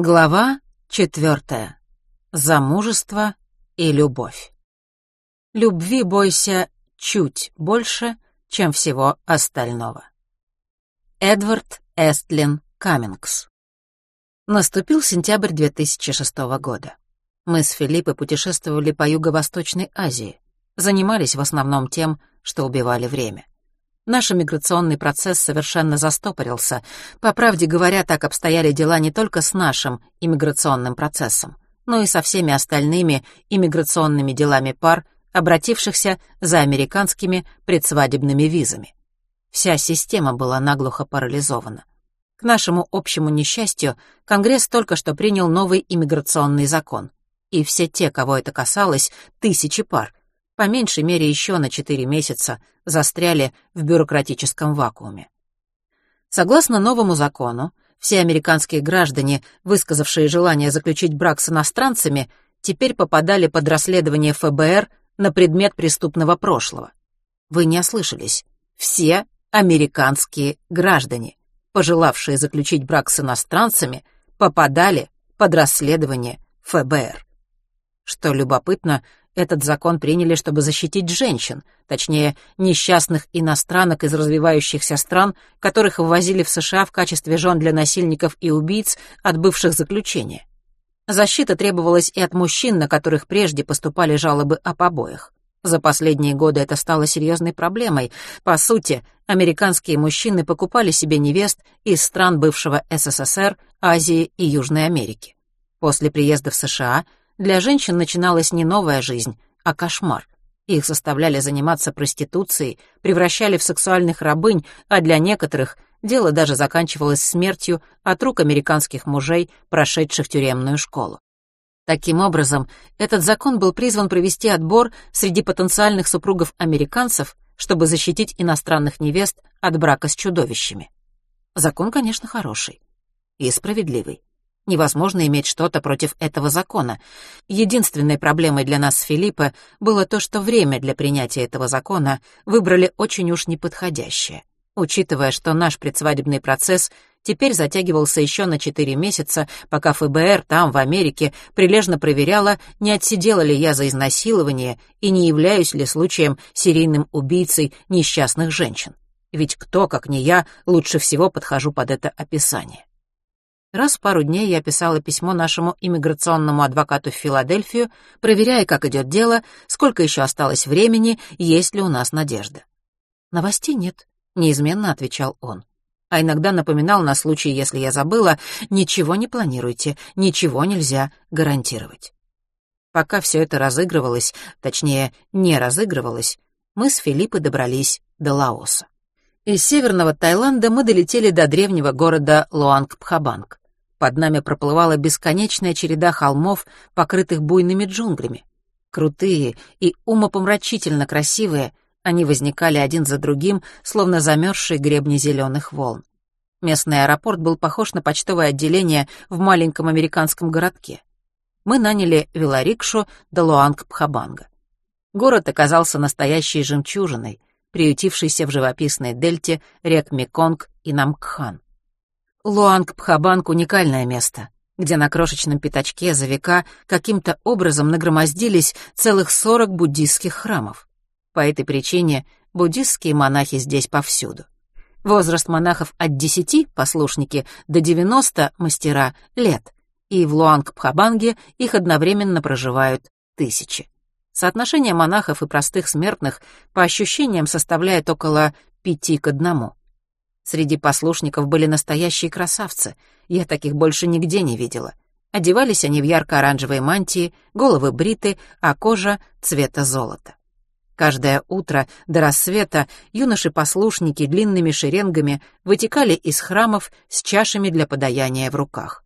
Глава четвертая. Замужество и любовь. Любви бойся чуть больше, чем всего остального. Эдвард Эстлин Каммингс. Наступил сентябрь 2006 года. Мы с Филиппой путешествовали по Юго-Восточной Азии, занимались в основном тем, что убивали время. Наш иммиграционный процесс совершенно застопорился. По правде говоря, так обстояли дела не только с нашим иммиграционным процессом, но и со всеми остальными иммиграционными делами пар, обратившихся за американскими предсвадебными визами. Вся система была наглухо парализована. К нашему общему несчастью, Конгресс только что принял новый иммиграционный закон. И все те, кого это касалось, тысячи пар, по меньшей мере еще на 4 месяца застряли в бюрократическом вакууме. Согласно новому закону, все американские граждане, высказавшие желание заключить брак с иностранцами, теперь попадали под расследование ФБР на предмет преступного прошлого. Вы не ослышались. Все американские граждане, пожелавшие заключить брак с иностранцами, попадали под расследование ФБР. Что любопытно, этот закон приняли, чтобы защитить женщин, точнее, несчастных иностранок из развивающихся стран, которых вывозили в США в качестве жен для насильников и убийц, отбывших заключение. Защита требовалась и от мужчин, на которых прежде поступали жалобы о побоях. За последние годы это стало серьезной проблемой. По сути, американские мужчины покупали себе невест из стран бывшего СССР, Азии и Южной Америки. После приезда в США для женщин начиналась не новая жизнь, а кошмар. Их заставляли заниматься проституцией, превращали в сексуальных рабынь, а для некоторых дело даже заканчивалось смертью от рук американских мужей, прошедших тюремную школу. Таким образом, этот закон был призван провести отбор среди потенциальных супругов американцев, чтобы защитить иностранных невест от брака с чудовищами. Закон, конечно, хороший и справедливый. Невозможно иметь что-то против этого закона. Единственной проблемой для нас с Филиппо было то, что время для принятия этого закона выбрали очень уж неподходящее. Учитывая, что наш предсвадебный процесс теперь затягивался еще на четыре месяца, пока ФБР там, в Америке, прилежно проверяла, не отсидела ли я за изнасилование и не являюсь ли случаем серийным убийцей несчастных женщин. Ведь кто, как не я, лучше всего подхожу под это описание. Раз в пару дней я писала письмо нашему иммиграционному адвокату в Филадельфию, проверяя, как идет дело, сколько еще осталось времени, есть ли у нас надежда. «Новостей нет», — неизменно отвечал он. А иногда напоминал на случай, если я забыла, «Ничего не планируйте, ничего нельзя гарантировать». Пока все это разыгрывалось, точнее, не разыгрывалось, мы с Филиппой добрались до Лаоса. Из северного Таиланда мы долетели до древнего города Луанг-Пхабанг. Под нами проплывала бесконечная череда холмов, покрытых буйными джунглями. Крутые и умопомрачительно красивые, они возникали один за другим, словно замерзшие гребни зеленых волн. Местный аэропорт был похож на почтовое отделение в маленьком американском городке. Мы наняли велорикшу до Луанг-Пхабанга. Город оказался настоящей жемчужиной, приютившейся в живописной дельте рек Меконг и Намкхан. Луанг-Пхабанг — уникальное место, где на крошечном пятачке за века каким-то образом нагромоздились целых сорок буддистских храмов. По этой причине буддистские монахи здесь повсюду. Возраст монахов от десяти послушники до девяносто мастера лет, и в Луанг-Пхабанге их одновременно проживают тысячи. Соотношение монахов и простых смертных по ощущениям составляет около пяти к одному. Среди послушников были настоящие красавцы. Я таких больше нигде не видела. Одевались они в ярко-оранжевые мантии, головы бриты, а кожа цвета золота. Каждое утро до рассвета юноши-послушники длинными шеренгами вытекали из храмов с чашами для подаяния в руках.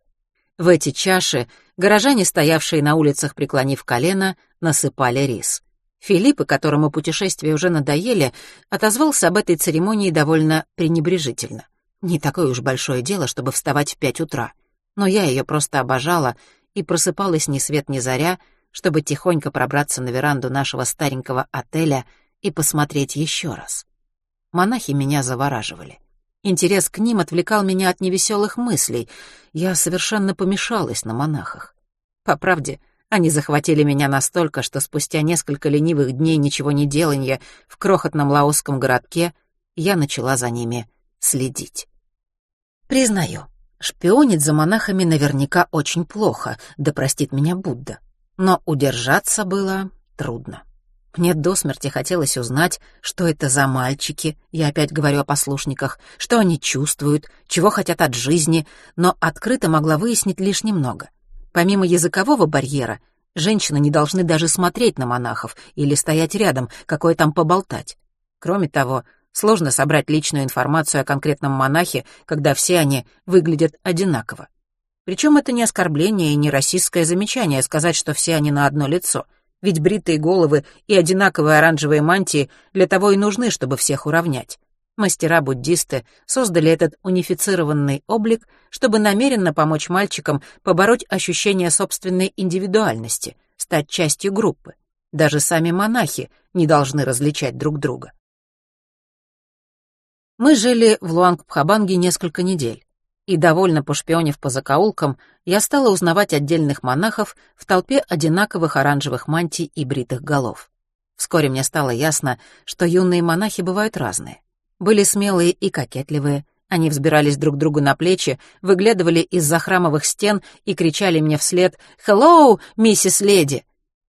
В эти чаши горожане, стоявшие на улицах, преклонив колено, насыпали рис. Филипп, которому путешествия уже надоели, отозвался об этой церемонии довольно пренебрежительно. Не такое уж большое дело, чтобы вставать в пять утра. Но я ее просто обожала и просыпалась ни свет ни заря, чтобы тихонько пробраться на веранду нашего старенького отеля и посмотреть еще раз. Монахи меня завораживали. Интерес к ним отвлекал меня от невеселых мыслей. Я совершенно помешалась на монахах. По правде, они захватили меня настолько, что спустя несколько ленивых дней ничего не деланья в крохотном лаосском городке я начала за ними следить. Признаю, шпионить за монахами наверняка очень плохо, да простит меня Будда. Но удержаться было трудно. Мне до смерти хотелось узнать, что это за мальчики, я опять говорю о послушниках, что они чувствуют, чего хотят от жизни, но открыто могла выяснить лишь немного. Помимо языкового барьера, женщины не должны даже смотреть на монахов или стоять рядом, какое там поболтать. Кроме того, сложно собрать личную информацию о конкретном монахе, когда все они выглядят одинаково. Причем это не оскорбление и не расистское замечание сказать, что все они на одно лицо — ведь бритые головы и одинаковые оранжевые мантии для того и нужны, чтобы всех уравнять. Мастера-буддисты создали этот унифицированный облик, чтобы намеренно помочь мальчикам побороть ощущение собственной индивидуальности, стать частью группы. Даже сами монахи не должны различать друг друга. Мы жили в Луангпхабанге несколько недель и, довольно пошпионив по закоулкам, я стала узнавать отдельных монахов в толпе одинаковых оранжевых мантий и бритых голов. Вскоре мне стало ясно, что юные монахи бывают разные. Были смелые и кокетливые, они взбирались друг другу на плечи, выглядывали из-за храмовых стен и кричали мне вслед «Хеллоу, миссис леди!».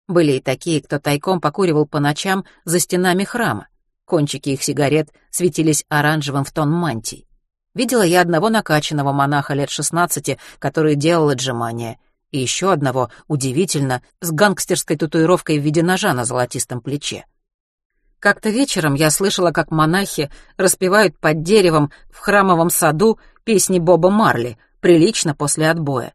Были и такие, кто тайком покуривал по ночам за стенами храма. Кончики их сигарет светились оранжевым в тон мантий. Видела я одного накачанного монаха лет шестнадцати, который делал отжимания, и еще одного, удивительно, с гангстерской татуировкой в виде ножа на золотистом плече. Как-то вечером я слышала, как монахи распевают под деревом в храмовом саду песни Боба Марли, прилично после отбоя.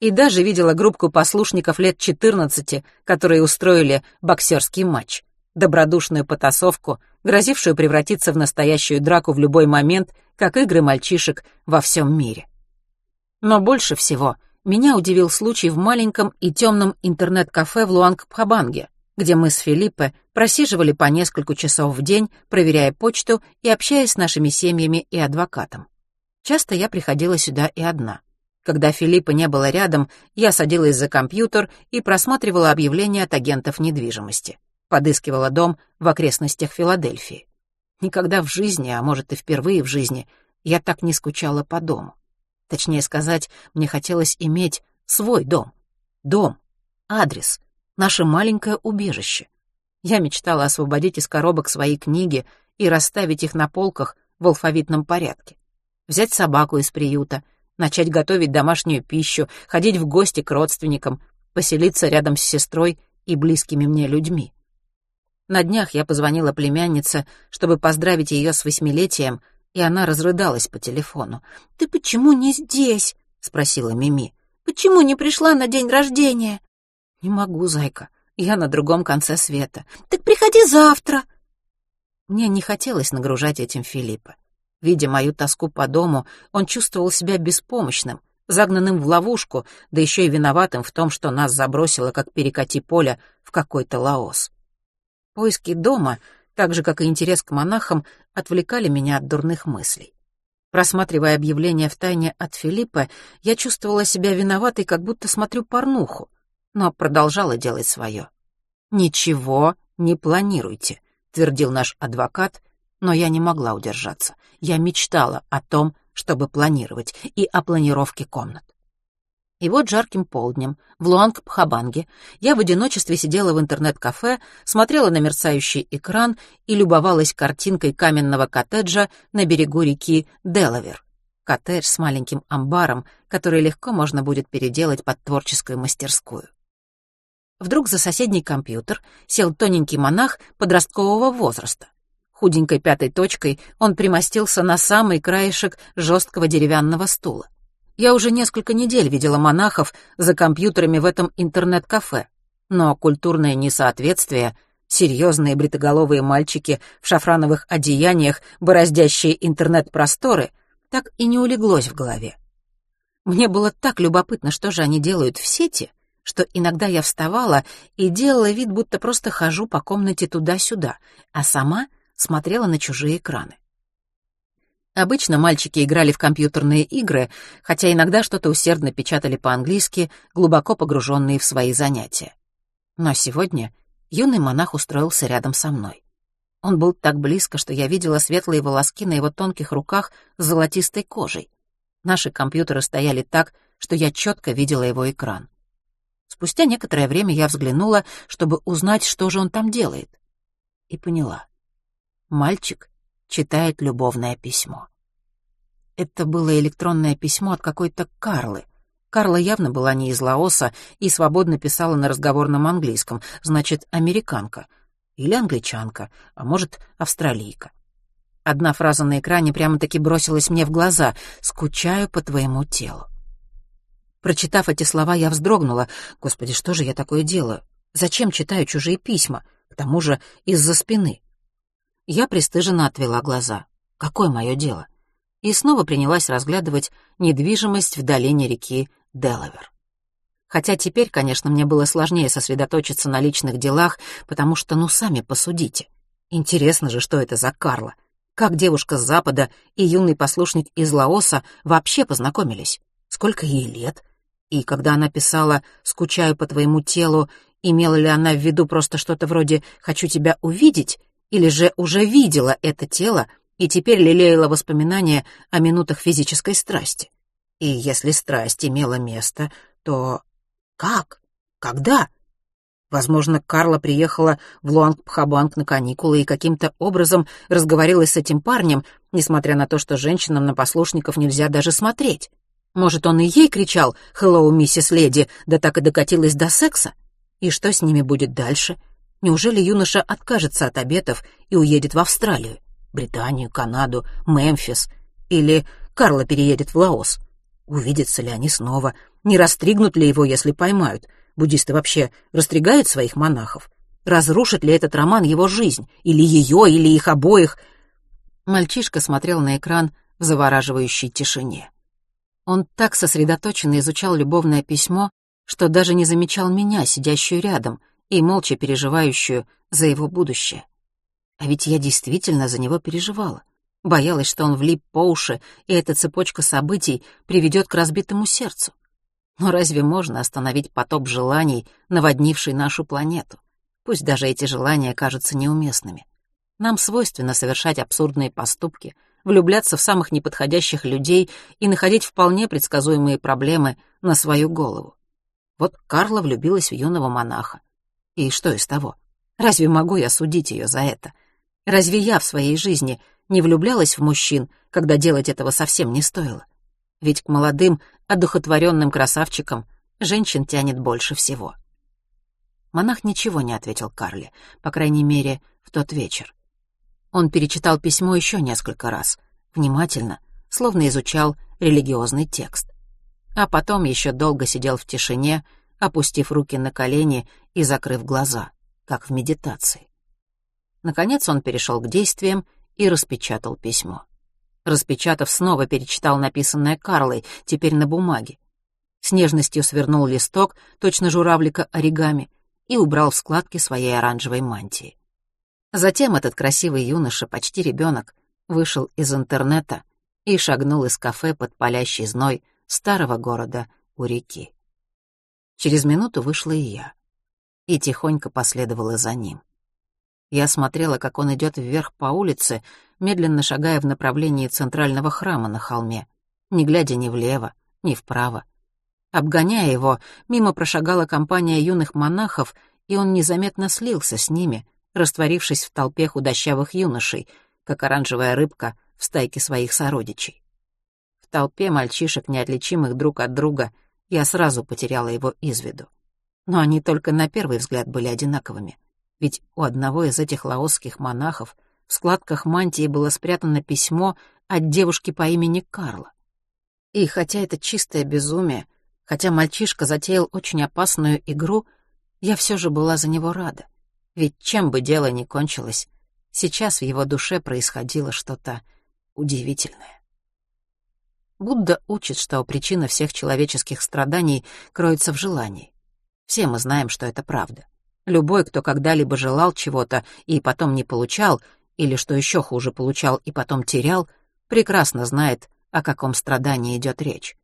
И даже видела группку послушников лет четырнадцати, которые устроили боксерский матч добродушную потасовку, грозившую превратиться в настоящую драку в любой момент, как игры мальчишек во всем мире. Но больше всего меня удивил случай в маленьком и темном интернет-кафе в Луанг-Пхабанге, где мы с Филиппе просиживали по несколько часов в день, проверяя почту и общаясь с нашими семьями и адвокатом. Часто я приходила сюда и одна. Когда Филиппа не было рядом, я садилась за компьютер и просматривала объявления от агентов недвижимости подыскивала дом в окрестностях Филадельфии. Никогда в жизни, а может и впервые в жизни, я так не скучала по дому. Точнее сказать, мне хотелось иметь свой дом. Дом, адрес, наше маленькое убежище. Я мечтала освободить из коробок свои книги и расставить их на полках в алфавитном порядке. Взять собаку из приюта, начать готовить домашнюю пищу, ходить в гости к родственникам, поселиться рядом с сестрой и близкими мне людьми. На днях я позвонила племяннице, чтобы поздравить ее с восьмилетием, и она разрыдалась по телефону. «Ты почему не здесь?» — спросила Мими. «Почему не пришла на день рождения?» «Не могу, зайка. Я на другом конце света». «Так приходи завтра». Мне не хотелось нагружать этим Филиппа. Видя мою тоску по дому, он чувствовал себя беспомощным, загнанным в ловушку, да еще и виноватым в том, что нас забросило, как перекати поля, в какой-то Лаос. Поиски дома, так же, как и интерес к монахам, отвлекали меня от дурных мыслей. Просматривая объявление в тайне от Филиппа, я чувствовала себя виноватой, как будто смотрю порнуху, но продолжала делать свое. «Ничего не планируйте», — твердил наш адвокат, но я не могла удержаться. Я мечтала о том, чтобы планировать, и о планировке комнат. И вот жарким полднем в Луанг-Пхабанге я в одиночестве сидела в интернет-кафе, смотрела на мерцающий экран и любовалась картинкой каменного коттеджа на берегу реки Делавер. Коттедж с маленьким амбаром, который легко можно будет переделать под творческую мастерскую. Вдруг за соседний компьютер сел тоненький монах подросткового возраста. Худенькой пятой точкой он примостился на самый краешек жесткого деревянного стула. Я уже несколько недель видела монахов за компьютерами в этом интернет-кафе, но культурное несоответствие, серьезные бритоголовые мальчики в шафрановых одеяниях, бороздящие интернет-просторы, так и не улеглось в голове. Мне было так любопытно, что же они делают в сети, что иногда я вставала и делала вид, будто просто хожу по комнате туда-сюда, а сама смотрела на чужие экраны. Обычно мальчики играли в компьютерные игры, хотя иногда что-то усердно печатали по-английски, глубоко погруженные в свои занятия. Но сегодня юный монах устроился рядом со мной. Он был так близко, что я видела светлые волоски на его тонких руках с золотистой кожей. Наши компьютеры стояли так, что я четко видела его экран. Спустя некоторое время я взглянула, чтобы узнать, что же он там делает. И поняла. Мальчик читает любовное письмо. Это было электронное письмо от какой-то Карлы. Карла явно была не из Лаоса и свободно писала на разговорном английском, значит, американка. Или англичанка, а может, австралийка. Одна фраза на экране прямо-таки бросилась мне в глаза «Скучаю по твоему телу». Прочитав эти слова, я вздрогнула. Господи, что же я такое делаю? Зачем читаю чужие письма? К тому же из-за спины. Я пристыженно отвела глаза. Какое мое дело? И снова принялась разглядывать недвижимость в долине реки Делавер. Хотя теперь, конечно, мне было сложнее сосредоточиться на личных делах, потому что, ну, сами посудите. Интересно же, что это за Карла. Как девушка с Запада и юный послушник из Лаоса вообще познакомились? Сколько ей лет? И когда она писала «скучаю по твоему телу», имела ли она в виду просто что-то вроде «хочу тебя увидеть», или же уже видела это тело и теперь лелеяла воспоминания о минутах физической страсти. И если страсть имела место, то как? Когда? Возможно, Карла приехала в Луанг-Пхабанг на каникулы и каким-то образом разговорилась с этим парнем, несмотря на то, что женщинам на послушников нельзя даже смотреть. Может, он и ей кричал «Хеллоу, миссис леди», да так и докатилась до секса? И что с ними будет дальше? — Неужели юноша откажется от обетов и уедет в Австралию, Британию, Канаду, Мемфис? Или Карла переедет в Лаос? Увидятся ли они снова? Не растригнут ли его, если поймают? Буддисты вообще растригают своих монахов? Разрушит ли этот роман его жизнь? Или ее, или их обоих? Мальчишка смотрел на экран в завораживающей тишине. Он так сосредоточенно изучал любовное письмо, что даже не замечал меня, сидящую рядом — и молча переживающую за его будущее. А ведь я действительно за него переживала. Боялась, что он влип по уши, и эта цепочка событий приведет к разбитому сердцу. Но разве можно остановить потоп желаний, наводнивший нашу планету? Пусть даже эти желания кажутся неуместными. Нам свойственно совершать абсурдные поступки, влюбляться в самых неподходящих людей и находить вполне предсказуемые проблемы на свою голову. Вот Карла влюбилась в юного монаха. И что из того? Разве могу я судить ее за это? Разве я в своей жизни не влюблялась в мужчин, когда делать этого совсем не стоило? Ведь к молодым, одухотворенным красавчикам женщин тянет больше всего. Монах ничего не ответил Карле, по крайней мере, в тот вечер. Он перечитал письмо еще несколько раз, внимательно, словно изучал религиозный текст. А потом еще долго сидел в тишине, опустив руки на колени и закрыв глаза, как в медитации. Наконец он перешел к действиям и распечатал письмо. Распечатав, снова перечитал написанное Карлой, теперь на бумаге. С нежностью свернул листок, точно журавлика оригами, и убрал в складки своей оранжевой мантии. Затем этот красивый юноша, почти ребенок, вышел из интернета и шагнул из кафе под палящий зной старого города у реки. Через минуту вышла и я. И тихонько последовала за ним. Я смотрела, как он идет вверх по улице, медленно шагая в направлении центрального храма на холме, не глядя ни влево, ни вправо. Обгоняя его, мимо прошагала компания юных монахов, и он незаметно слился с ними, растворившись в толпе худощавых юношей, как оранжевая рыбка в стайке своих сородичей. В толпе мальчишек, неотличимых друг от друга — я сразу потеряла его из виду. Но они только на первый взгляд были одинаковыми. Ведь у одного из этих лаосских монахов в складках мантии было спрятано письмо от девушки по имени Карла. И хотя это чистое безумие, хотя мальчишка затеял очень опасную игру, я все же была за него рада. Ведь чем бы дело ни кончилось, сейчас в его душе происходило что-то удивительное. Будда учит, что причина всех человеческих страданий кроется в желании. Все мы знаем, что это правда. Любой, кто когда-либо желал чего-то и потом не получал, или, что еще хуже, получал и потом терял, прекрасно знает, о каком страдании идет речь.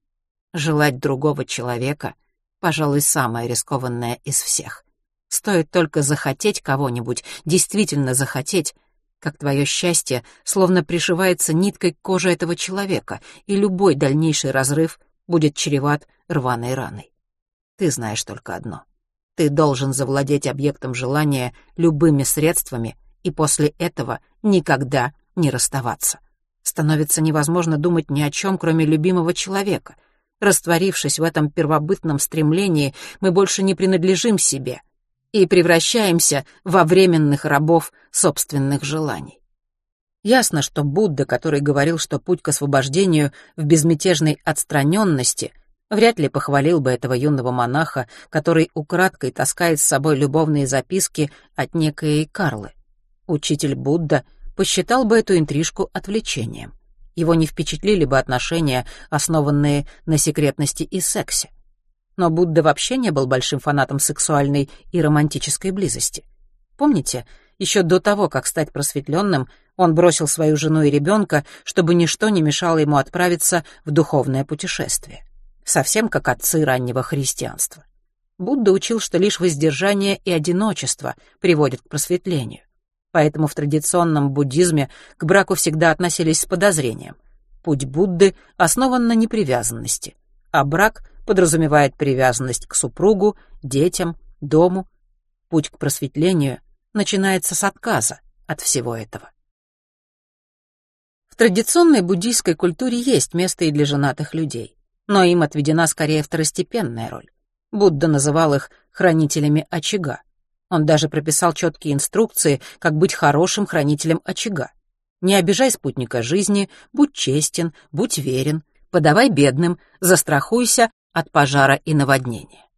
Желать другого человека, пожалуй, самое рискованное из всех. Стоит только захотеть кого-нибудь, действительно захотеть, как твое счастье словно пришивается ниткой к коже этого человека, и любой дальнейший разрыв будет чреват рваной раной. Ты знаешь только одно. Ты должен завладеть объектом желания любыми средствами и после этого никогда не расставаться. Становится невозможно думать ни о чем, кроме любимого человека. Растворившись в этом первобытном стремлении, мы больше не принадлежим себе и превращаемся во временных рабов собственных желаний. Ясно, что Будда, который говорил, что путь к освобождению в безмятежной отстраненности, вряд ли похвалил бы этого юного монаха, который украдкой таскает с собой любовные записки от некой Карлы. Учитель Будда посчитал бы эту интрижку отвлечением. Его не впечатлили бы отношения, основанные на секретности и сексе. Но Будда вообще не был большим фанатом сексуальной и романтической близости. Помните, еще до того, как стать просветленным, он бросил свою жену и ребенка, чтобы ничто не мешало ему отправиться в духовное путешествие. Совсем как отцы раннего христианства. Будда учил, что лишь воздержание и одиночество приводят к просветлению. Поэтому в традиционном буддизме к браку всегда относились с подозрением. Путь Будды основан на непривязанности, а брак подразумевает привязанность к супругу, детям, дому. Путь к просветлению начинается с отказа от всего этого. В традиционной буддийской культуре есть место и для женатых людей, но им отведена скорее второстепенная роль. Будда называл их хранителями очага. Он даже прописал четкие инструкции, как быть хорошим хранителем очага. Не обижай спутника жизни, будь честен, будь верен, подавай бедным, застрахуйся от пожара и наводнения.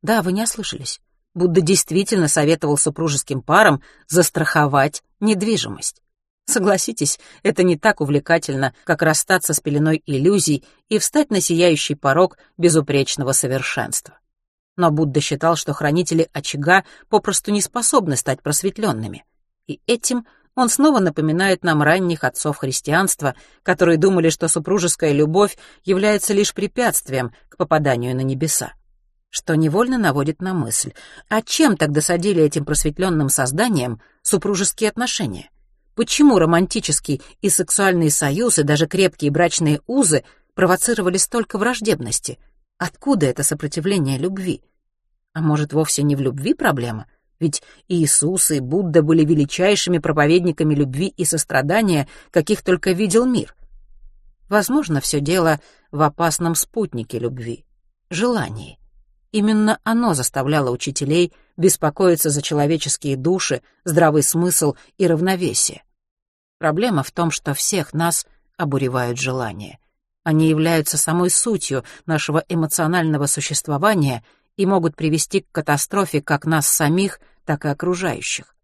Да, вы не ослышались. Будда действительно советовал супружеским парам застраховать недвижимость. Согласитесь, это не так увлекательно, как расстаться с пеленой иллюзий и встать на сияющий порог безупречного совершенства. Но Будда считал, что хранители очага попросту не способны стать просветленными. И этим он снова напоминает нам ранних отцов христианства, которые думали, что супружеская любовь является лишь препятствием к попаданию на небеса. Что невольно наводит на мысль, а чем тогда садили этим просветленным созданиям супружеские отношения? Почему романтический и сексуальный союз и даже крепкие брачные узы провоцировали столько враждебности — Откуда это сопротивление любви? А может, вовсе не в любви проблема? Ведь Иисус и Будда были величайшими проповедниками любви и сострадания, каких только видел мир. Возможно, все дело в опасном спутнике любви — желании. Именно оно заставляло учителей беспокоиться за человеческие души, здравый смысл и равновесие. Проблема в том, что всех нас обуревают желания. Они являются самой сутью нашего эмоционального существования и могут привести к катастрофе как нас самих, так и окружающих.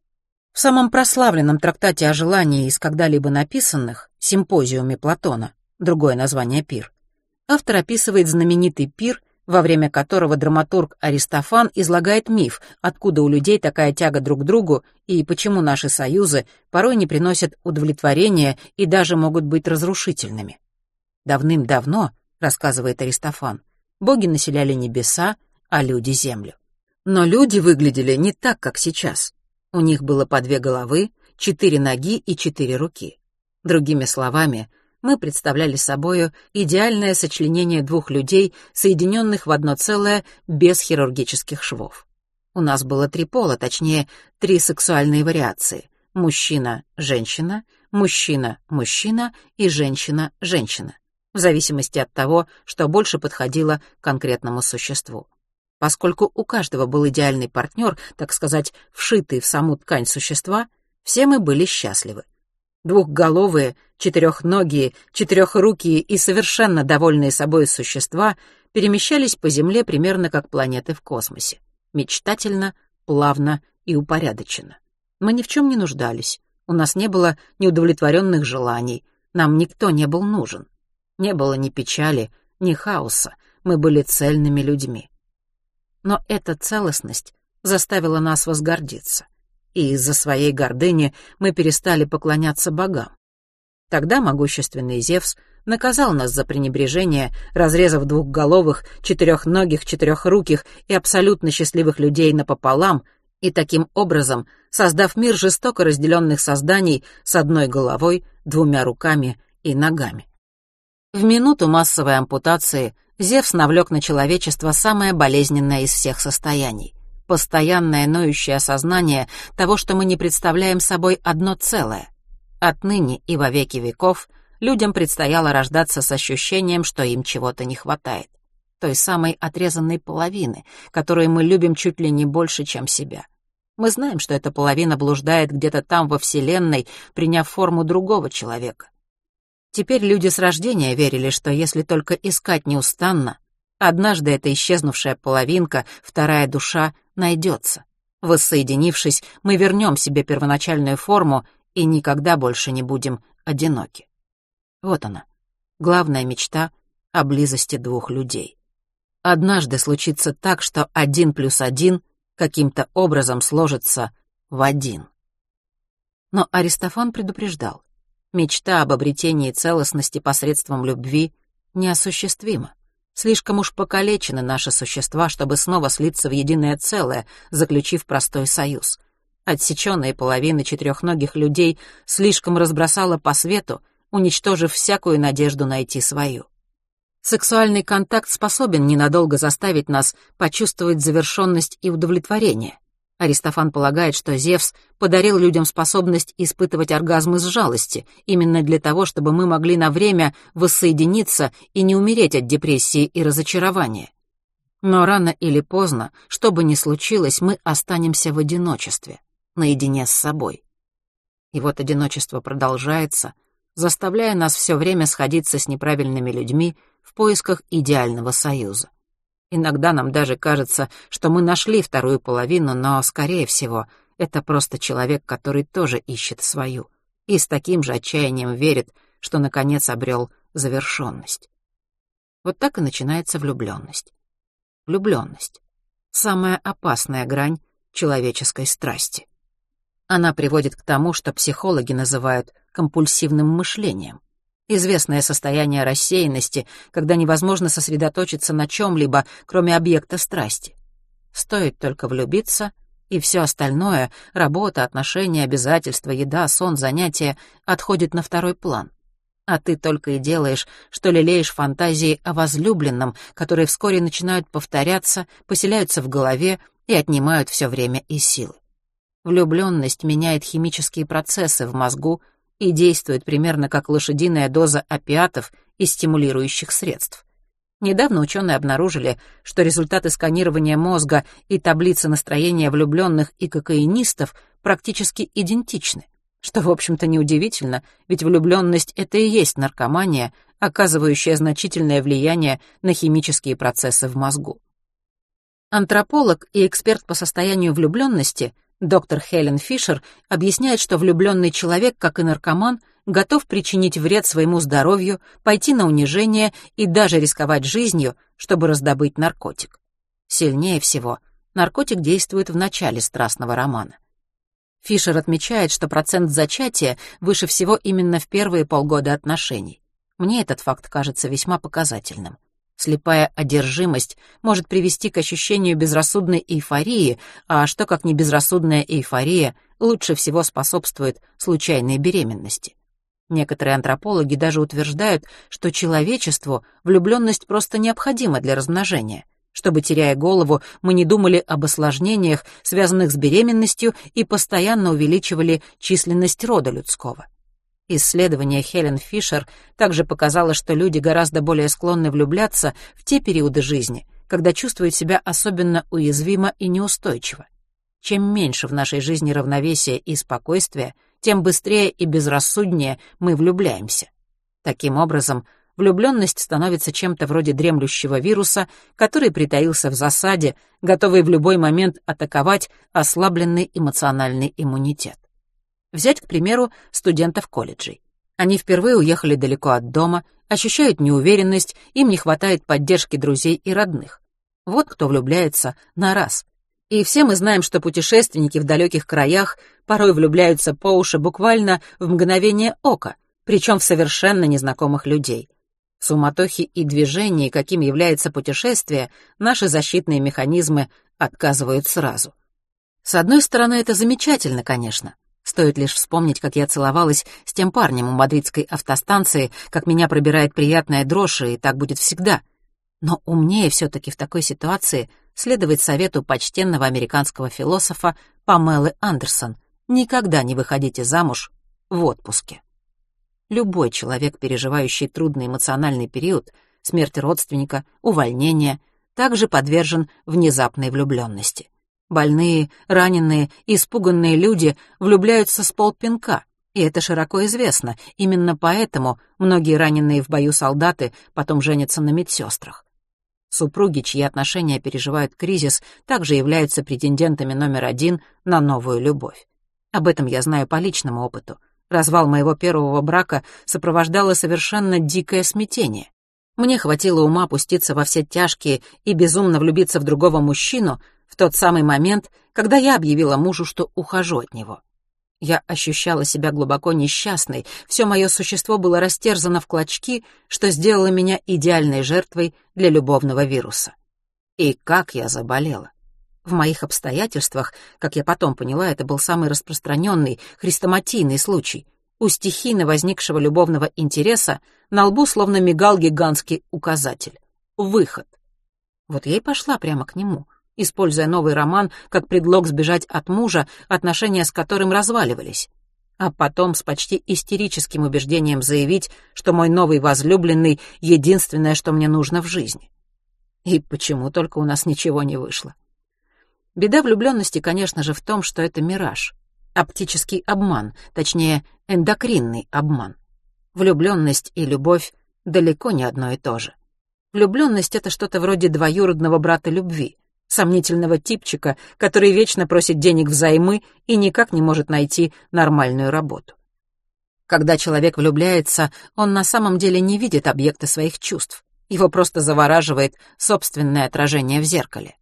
В самом прославленном трактате о желании из когда-либо написанных, симпозиуме Платона, другое название «Пир», автор описывает знаменитый пир, во время которого драматург Аристофан излагает миф, откуда у людей такая тяга друг к другу и почему наши союзы порой не приносят удовлетворения и даже могут быть разрушительными. Давным-давно, рассказывает Аристофан, боги населяли небеса, а люди — землю. Но люди выглядели не так, как сейчас. У них было по две головы, четыре ноги и четыре руки. Другими словами, мы представляли собою идеальное сочленение двух людей, соединенных в одно целое без хирургических швов. У нас было три пола, точнее, три сексуальные вариации. Мужчина-женщина, мужчина-мужчина и женщина-женщина в зависимости от того, что больше подходило конкретному существу. Поскольку у каждого был идеальный партнер, так сказать, вшитый в саму ткань существа, все мы были счастливы. Двухголовые, четырехногие, четырехрукие и совершенно довольные собой существа перемещались по Земле примерно как планеты в космосе. Мечтательно, плавно и упорядоченно. Мы ни в чем не нуждались. У нас не было неудовлетворенных желаний. Нам никто не был нужен. Не было ни печали, ни хаоса, мы были цельными людьми. Но эта целостность заставила нас возгордиться, и из-за своей гордыни мы перестали поклоняться богам. Тогда могущественный Зевс наказал нас за пренебрежение, разрезав двухголовых, четырехногих, четырехруких и абсолютно счастливых людей напополам, и таким образом создав мир жестоко разделенных созданий с одной головой, двумя руками и ногами. В минуту массовой ампутации Зевс навлек на человечество самое болезненное из всех состояний — постоянное ноющее осознание того, что мы не представляем собой одно целое. Отныне и во веки веков людям предстояло рождаться с ощущением, что им чего-то не хватает. Той самой отрезанной половины, которую мы любим чуть ли не больше, чем себя. Мы знаем, что эта половина блуждает где-то там во Вселенной, приняв форму другого человека. Теперь люди с рождения верили, что если только искать неустанно, однажды эта исчезнувшая половинка, вторая душа, найдется. Воссоединившись, мы вернем себе первоначальную форму и никогда больше не будем одиноки. Вот она, главная мечта о близости двух людей. Однажды случится так, что один плюс один каким-то образом сложится в один. Но Аристофан предупреждал. Мечта об обретении целостности посредством любви неосуществима. Слишком уж покалечены наши существа, чтобы снова слиться в единое целое, заключив простой союз. Отсеченные половины четырехногих людей слишком разбросала по свету, уничтожив всякую надежду найти свою. Сексуальный контакт способен ненадолго заставить нас почувствовать завершенность и удовлетворение. Аристофан полагает, что Зевс подарил людям способность испытывать оргазм из жалости, именно для того, чтобы мы могли на время воссоединиться и не умереть от депрессии и разочарования. Но рано или поздно, что бы ни случилось, мы останемся в одиночестве, наедине с собой. И вот одиночество продолжается, заставляя нас все время сходиться с неправильными людьми в поисках идеального союза. Иногда нам даже кажется, что мы нашли вторую половину, но, скорее всего, это просто человек, который тоже ищет свою и с таким же отчаянием верит, что, наконец, обрел завершенность. Вот так и начинается влюбленность. Влюбленность — самая опасная грань человеческой страсти. Она приводит к тому, что психологи называют компульсивным мышлением — Известное состояние рассеянности, когда невозможно сосредоточиться на чем-либо, кроме объекта страсти. Стоит только влюбиться, и все остальное — работа, отношения, обязательства, еда, сон, занятия — отходит на второй план. А ты только и делаешь, что лелеешь фантазии о возлюбленном, которые вскоре начинают повторяться, поселяются в голове и отнимают все время и силы. Влюбленность меняет химические процессы в мозгу, и действует примерно как лошадиная доза опиатов и стимулирующих средств. Недавно ученые обнаружили, что результаты сканирования мозга и таблицы настроения влюбленных и кокаинистов практически идентичны, что, в общем-то, неудивительно, ведь влюбленность — это и есть наркомания, оказывающая значительное влияние на химические процессы в мозгу. Антрополог и эксперт по состоянию влюбленности — Доктор Хелен Фишер объясняет, что влюбленный человек, как и наркоман, готов причинить вред своему здоровью, пойти на унижение и даже рисковать жизнью, чтобы раздобыть наркотик. Сильнее всего наркотик действует в начале страстного романа. Фишер отмечает, что процент зачатия выше всего именно в первые полгода отношений. Мне этот факт кажется весьма показательным. Слепая одержимость может привести к ощущению безрассудной эйфории, а что как не безрассудная эйфория лучше всего способствует случайной беременности. Некоторые антропологи даже утверждают, что человечеству влюбленность просто необходима для размножения, чтобы, теряя голову, мы не думали об осложнениях, связанных с беременностью, и постоянно увеличивали численность рода людского. Исследование Хелен Фишер также показало, что люди гораздо более склонны влюбляться в те периоды жизни, когда чувствуют себя особенно уязвимо и неустойчиво. Чем меньше в нашей жизни равновесия и спокойствия, тем быстрее и безрассуднее мы влюбляемся. Таким образом, влюбленность становится чем-то вроде дремлющего вируса, который притаился в засаде, готовый в любой момент атаковать ослабленный эмоциональный иммунитет. Взять, к примеру, студентов колледжей. Они впервые уехали далеко от дома, ощущают неуверенность, им не хватает поддержки друзей и родных. Вот кто влюбляется на раз. И все мы знаем, что путешественники в далеких краях порой влюбляются по уши буквально в мгновение ока, причем в совершенно незнакомых людей. В суматохе и движении, каким является путешествие, наши защитные механизмы отказывают сразу. С одной стороны, это замечательно, конечно. Стоит лишь вспомнить, как я целовалась с тем парнем у мадридской автостанции, как меня пробирает приятная дрожь, и так будет всегда. Но умнее все-таки в такой ситуации следовать совету почтенного американского философа Памелы Андерсон «Никогда не выходите замуж в отпуске». Любой человек, переживающий трудный эмоциональный период, смерть родственника, увольнение, также подвержен внезапной влюбленности. Больные, раненые, испуганные люди влюбляются с полпинка, и это широко известно. Именно поэтому многие раненые в бою солдаты потом женятся на медсестрах. Супруги, чьи отношения переживают кризис, также являются претендентами номер один на новую любовь. Об этом я знаю по личному опыту. Развал моего первого брака сопровождало совершенно дикое смятение. Мне хватило ума пуститься во все тяжкие и безумно влюбиться в другого мужчину в тот самый момент, когда я объявила мужу, что ухожу от него. Я ощущала себя глубоко несчастной, все мое существо было растерзано в клочки, что сделало меня идеальной жертвой для любовного вируса. И как я заболела. В моих обстоятельствах, как я потом поняла, это был самый распространенный, хрестоматийный случай. У стихийно возникшего любовного интереса на лбу словно мигал гигантский указатель. Выход. Вот я и пошла прямо к нему — используя новый роман как предлог сбежать от мужа, отношения с которым разваливались. А потом с почти истерическим убеждением заявить, что мой новый возлюбленный — единственное, что мне нужно в жизни. И почему только у нас ничего не вышло? Беда влюбленности, конечно же, в том, что это мираж. Оптический обман, точнее, эндокринный обман. Влюбленность и любовь далеко не одно и то же. Влюбленность — это что-то вроде двоюродного брата любви сомнительного типчика, который вечно просит денег взаймы и никак не может найти нормальную работу. Когда человек влюбляется, он на самом деле не видит объекта своих чувств. Его просто завораживает собственное отражение в зеркале.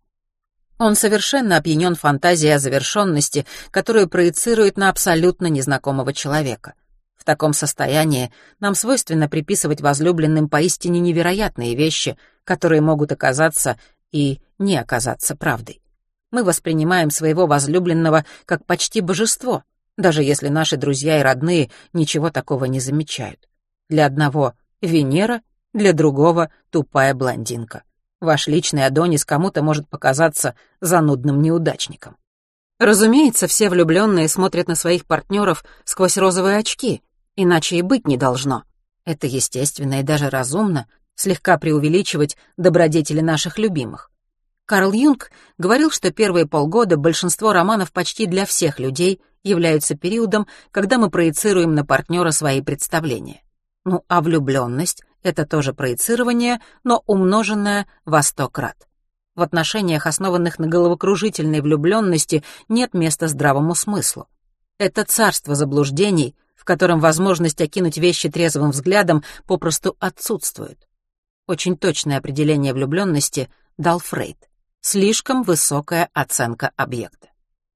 Он совершенно опьянен фантазией о завершенности, которую проецирует на абсолютно незнакомого человека. В таком состоянии нам свойственно приписывать возлюбленным поистине невероятные вещи, которые могут оказаться и не оказаться правдой. Мы воспринимаем своего возлюбленного как почти божество, даже если наши друзья и родные ничего такого не замечают. Для одного — Венера, для другого — тупая блондинка. Ваш личный Адонис кому-то может показаться занудным неудачником. Разумеется, все влюбленные смотрят на своих партнеров сквозь розовые очки, иначе и быть не должно. Это естественно и даже разумно, слегка преувеличивать добродетели наших любимых. Карл Юнг говорил, что первые полгода большинство романов почти для всех людей являются периодом, когда мы проецируем на партнера свои представления. Ну а влюбленность — это тоже проецирование, но умноженное во сто крат. В отношениях, основанных на головокружительной влюбленности, нет места здравому смыслу. Это царство заблуждений, в котором возможность окинуть вещи трезвым взглядом попросту отсутствует. Очень точное определение влюбленности дал Фрейд. Слишком высокая оценка объекта.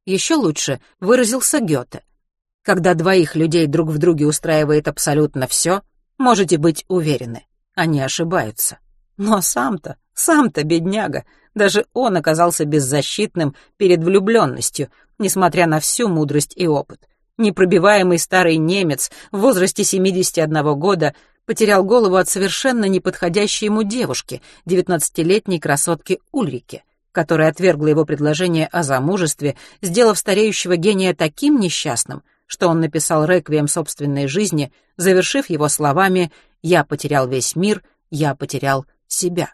Еще лучше выразился Гёте. Когда двоих людей друг в друге устраивает абсолютно все, можете быть уверены, они ошибаются. Но сам-то, сам-то бедняга, даже он оказался беззащитным перед влюбленностью, несмотря на всю мудрость и опыт. Непробиваемый старый немец в возрасте 71 года потерял голову от совершенно неподходящей ему девушки, девятнадцатилетней красотки Ульрике, которая отвергла его предложение о замужестве, сделав стареющего гения таким несчастным, что он написал реквием собственной жизни, завершив его словами «Я потерял весь мир, я потерял себя».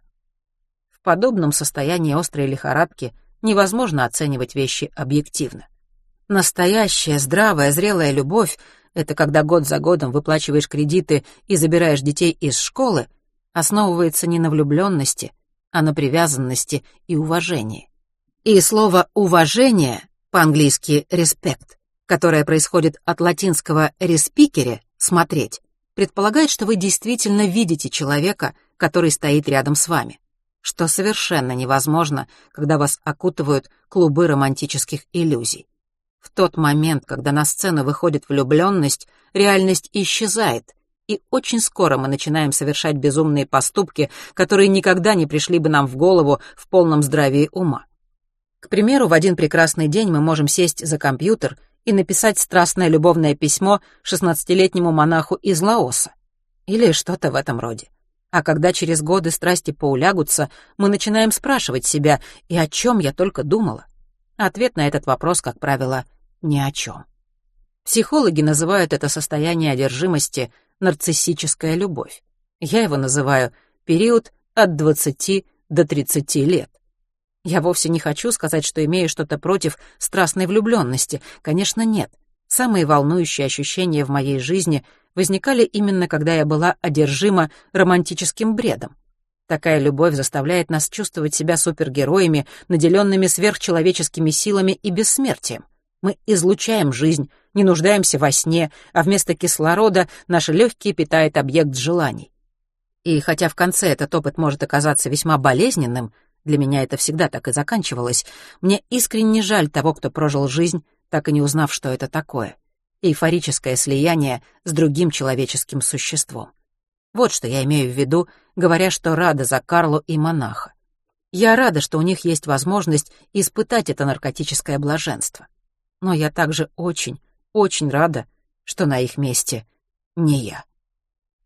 В подобном состоянии острой лихорадки невозможно оценивать вещи объективно. Настоящая, здравая, зрелая любовь это когда год за годом выплачиваешь кредиты и забираешь детей из школы, основывается не на влюбленности, а на привязанности и уважении. И слово «уважение», по-английски «респект», которое происходит от латинского «респикере» — «смотреть», предполагает, что вы действительно видите человека, который стоит рядом с вами, что совершенно невозможно, когда вас окутывают клубы романтических иллюзий. В тот момент, когда на сцену выходит влюбленность, реальность исчезает, И очень скоро мы начинаем совершать безумные поступки, которые никогда не пришли бы нам в голову в полном здравии ума. К примеру, в один прекрасный день мы можем сесть за компьютер и написать страстное любовное письмо 16-летнему монаху из Лаоса. Или что-то в этом роде. А когда через годы страсти поулягутся, мы начинаем спрашивать себя, и о чем я только думала. Ответ на этот вопрос, как правило, ни о чем. Психологи называют это состояние одержимости нарциссическая любовь. Я его называю период от 20 до 30 лет. Я вовсе не хочу сказать, что имею что-то против страстной влюбленности. Конечно, нет. Самые волнующие ощущения в моей жизни возникали именно когда я была одержима романтическим бредом. Такая любовь заставляет нас чувствовать себя супергероями, наделенными сверхчеловеческими силами и бессмертием. Мы излучаем жизнь, не нуждаемся во сне, а вместо кислорода наши легкие питает объект желаний. И хотя в конце этот опыт может оказаться весьма болезненным, для меня это всегда так и заканчивалось, мне искренне жаль того, кто прожил жизнь, так и не узнав, что это такое. Эйфорическое слияние с другим человеческим существом. Вот что я имею в виду, говоря, что рада за Карлу и монаха. Я рада, что у них есть возможность испытать это наркотическое блаженство но я также очень, очень рада, что на их месте не я.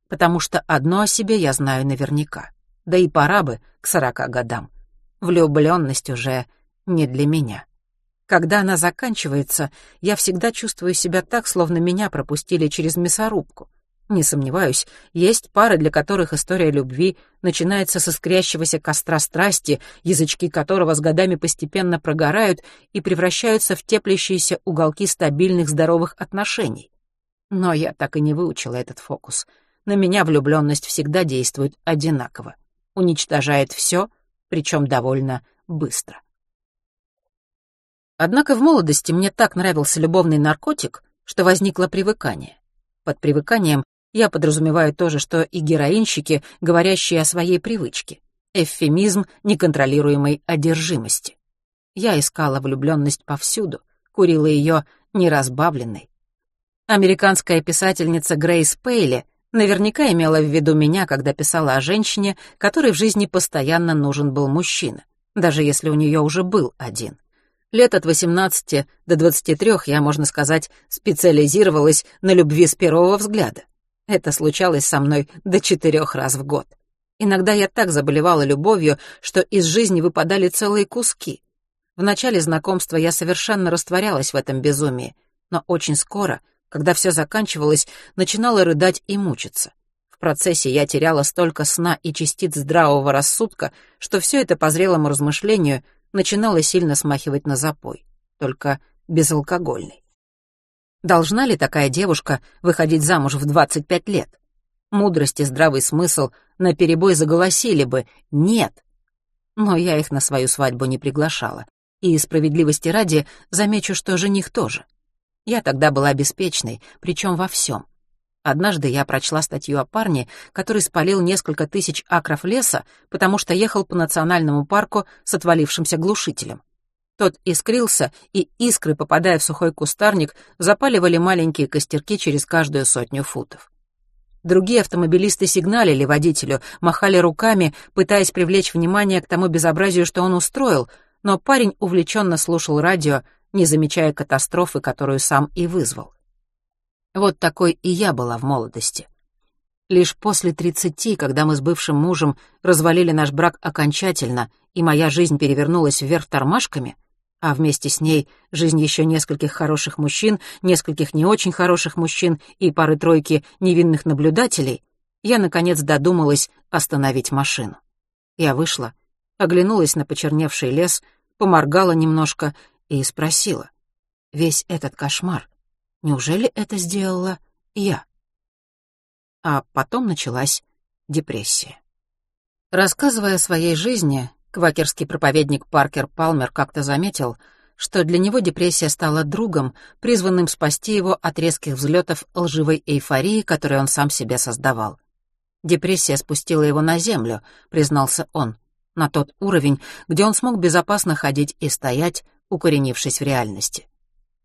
Потому что одно о себе я знаю наверняка. Да и пора бы к сорока годам. Влюбленность уже не для меня. Когда она заканчивается, я всегда чувствую себя так, словно меня пропустили через мясорубку — не сомневаюсь, есть пары, для которых история любви начинается со искрящегося костра страсти, язычки которого с годами постепенно прогорают и превращаются в теплящиеся уголки стабильных здоровых отношений. Но я так и не выучила этот фокус. На меня влюбленность всегда действует одинаково. Уничтожает все, причем довольно быстро. Однако в молодости мне так нравился любовный наркотик, что возникло привыкание. Под привыканием я подразумеваю то же, что и героинщики, говорящие о своей привычке. Эвфемизм неконтролируемой одержимости. Я искала влюбленность повсюду, курила ее неразбавленной. Американская писательница Грейс Пейли наверняка имела в виду меня, когда писала о женщине, которой в жизни постоянно нужен был мужчина, даже если у нее уже был один. Лет от 18 до 23 я, можно сказать, специализировалась на любви с первого взгляда. Это случалось со мной до четырех раз в год. Иногда я так заболевала любовью, что из жизни выпадали целые куски. В начале знакомства я совершенно растворялась в этом безумии, но очень скоро, когда все заканчивалось, начинала рыдать и мучиться. В процессе я теряла столько сна и частиц здравого рассудка, что все это по зрелому размышлению начинало сильно смахивать на запой, только безалкогольный. Должна ли такая девушка выходить замуж в 25 лет? Мудрость и здравый смысл наперебой заголосили бы «нет». Но я их на свою свадьбу не приглашала. И справедливости ради замечу, что жених тоже. Я тогда была беспечной, причем во всем. Однажды я прочла статью о парне, который спалил несколько тысяч акров леса, потому что ехал по национальному парку с отвалившимся глушителем. Тот искрился, и искры, попадая в сухой кустарник, запаливали маленькие костерки через каждую сотню футов. Другие автомобилисты сигналили водителю, махали руками, пытаясь привлечь внимание к тому безобразию, что он устроил, но парень увлеченно слушал радио, не замечая катастрофы, которую сам и вызвал. Вот такой и я была в молодости. Лишь после тридцати, когда мы с бывшим мужем развалили наш брак окончательно, и моя жизнь перевернулась вверх тормашками, а вместе с ней жизнь еще нескольких хороших мужчин, нескольких не очень хороших мужчин и пары-тройки невинных наблюдателей, я, наконец, додумалась остановить машину. Я вышла, оглянулась на почерневший лес, поморгала немножко и спросила. «Весь этот кошмар, неужели это сделала я?» А потом началась депрессия. Рассказывая о своей жизни, Квакерский проповедник Паркер Палмер как-то заметил, что для него депрессия стала другом, призванным спасти его от резких взлетов лживой эйфории, которую он сам себе создавал. Депрессия спустила его на землю, признался он, на тот уровень, где он смог безопасно ходить и стоять, укоренившись в реальности.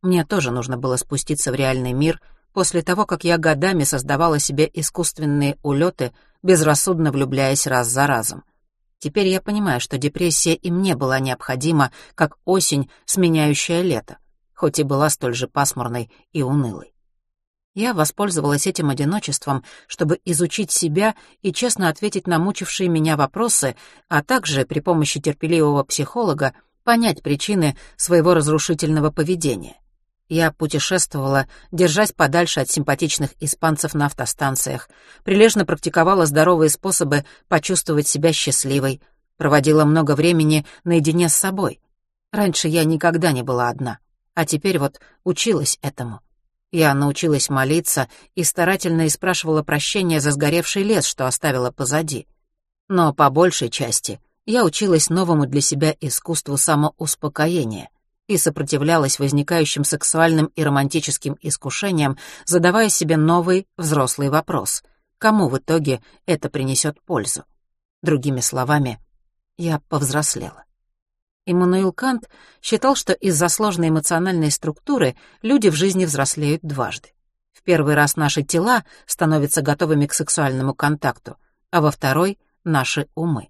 Мне тоже нужно было спуститься в реальный мир после того, как я годами создавала себе искусственные улеты, безрассудно влюбляясь раз за разом. Теперь я понимаю, что депрессия и мне была необходима, как осень, сменяющая лето, хоть и была столь же пасмурной и унылой. Я воспользовалась этим одиночеством, чтобы изучить себя и честно ответить на мучившие меня вопросы, а также при помощи терпеливого психолога понять причины своего разрушительного поведения. Я путешествовала, держась подальше от симпатичных испанцев на автостанциях, прилежно практиковала здоровые способы почувствовать себя счастливой, проводила много времени наедине с собой. Раньше я никогда не была одна, а теперь вот училась этому. Я научилась молиться и старательно испрашивала прощения за сгоревший лес, что оставила позади. Но по большей части я училась новому для себя искусству самоуспокоения и сопротивлялась возникающим сексуальным и романтическим искушениям, задавая себе новый взрослый вопрос — кому в итоге это принесет пользу? Другими словами, я повзрослела. Иммануил Кант считал, что из-за сложной эмоциональной структуры люди в жизни взрослеют дважды. В первый раз наши тела становятся готовыми к сексуальному контакту, а во второй — наши умы.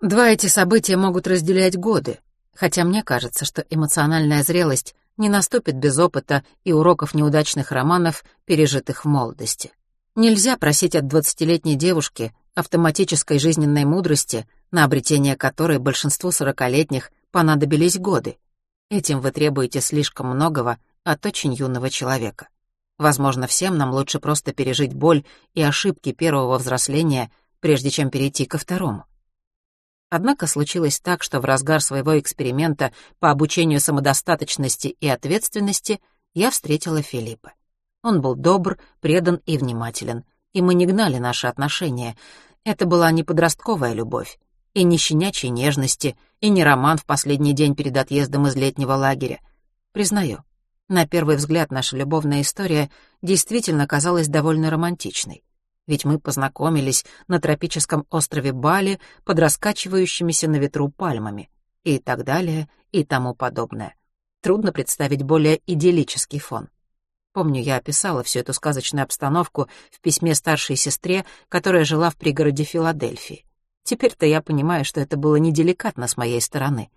Два эти события могут разделять годы, хотя мне кажется, что эмоциональная зрелость не наступит без опыта и уроков неудачных романов, пережитых в молодости. Нельзя просить от двадцатилетней девушки автоматической жизненной мудрости, на обретение которой большинству сорокалетних понадобились годы. Этим вы требуете слишком многого от очень юного человека. Возможно, всем нам лучше просто пережить боль и ошибки первого взросления, прежде чем перейти ко второму. Однако случилось так, что в разгар своего эксперимента по обучению самодостаточности и ответственности я встретила Филиппа. Он был добр, предан и внимателен, и мы не гнали наши отношения. Это была не подростковая любовь, и не щенячьей нежности, и не роман в последний день перед отъездом из летнего лагеря. Признаю, на первый взгляд наша любовная история действительно казалась довольно романтичной ведь мы познакомились на тропическом острове Бали под раскачивающимися на ветру пальмами и так далее и тому подобное. Трудно представить более идиллический фон. Помню, я описала всю эту сказочную обстановку в письме старшей сестре, которая жила в пригороде Филадельфии. Теперь-то я понимаю, что это было неделикатно с моей стороны.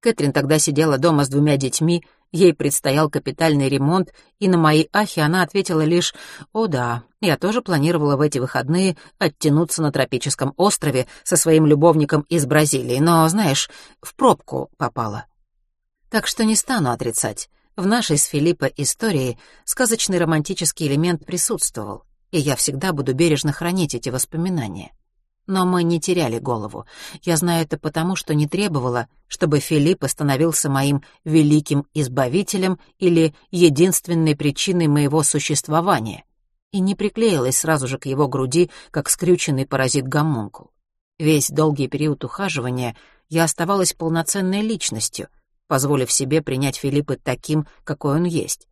Кэтрин тогда сидела дома с двумя детьми, ей предстоял капитальный ремонт, и на мои ахи она ответила лишь «О да, я тоже планировала в эти выходные оттянуться на тропическом острове со своим любовником из Бразилии, но, знаешь, в пробку попала». Так что не стану отрицать, в нашей с Филиппо истории сказочный романтический элемент присутствовал, и я всегда буду бережно хранить эти воспоминания. Но мы не теряли голову. Я знаю это потому, что не требовала, чтобы Филипп становился моим великим избавителем или единственной причиной моего существования, и не приклеилась сразу же к его груди, как скрюченный паразит-гомункул. Весь долгий период ухаживания я оставалась полноценной личностью, позволив себе принять Филиппа таким, какой он есть.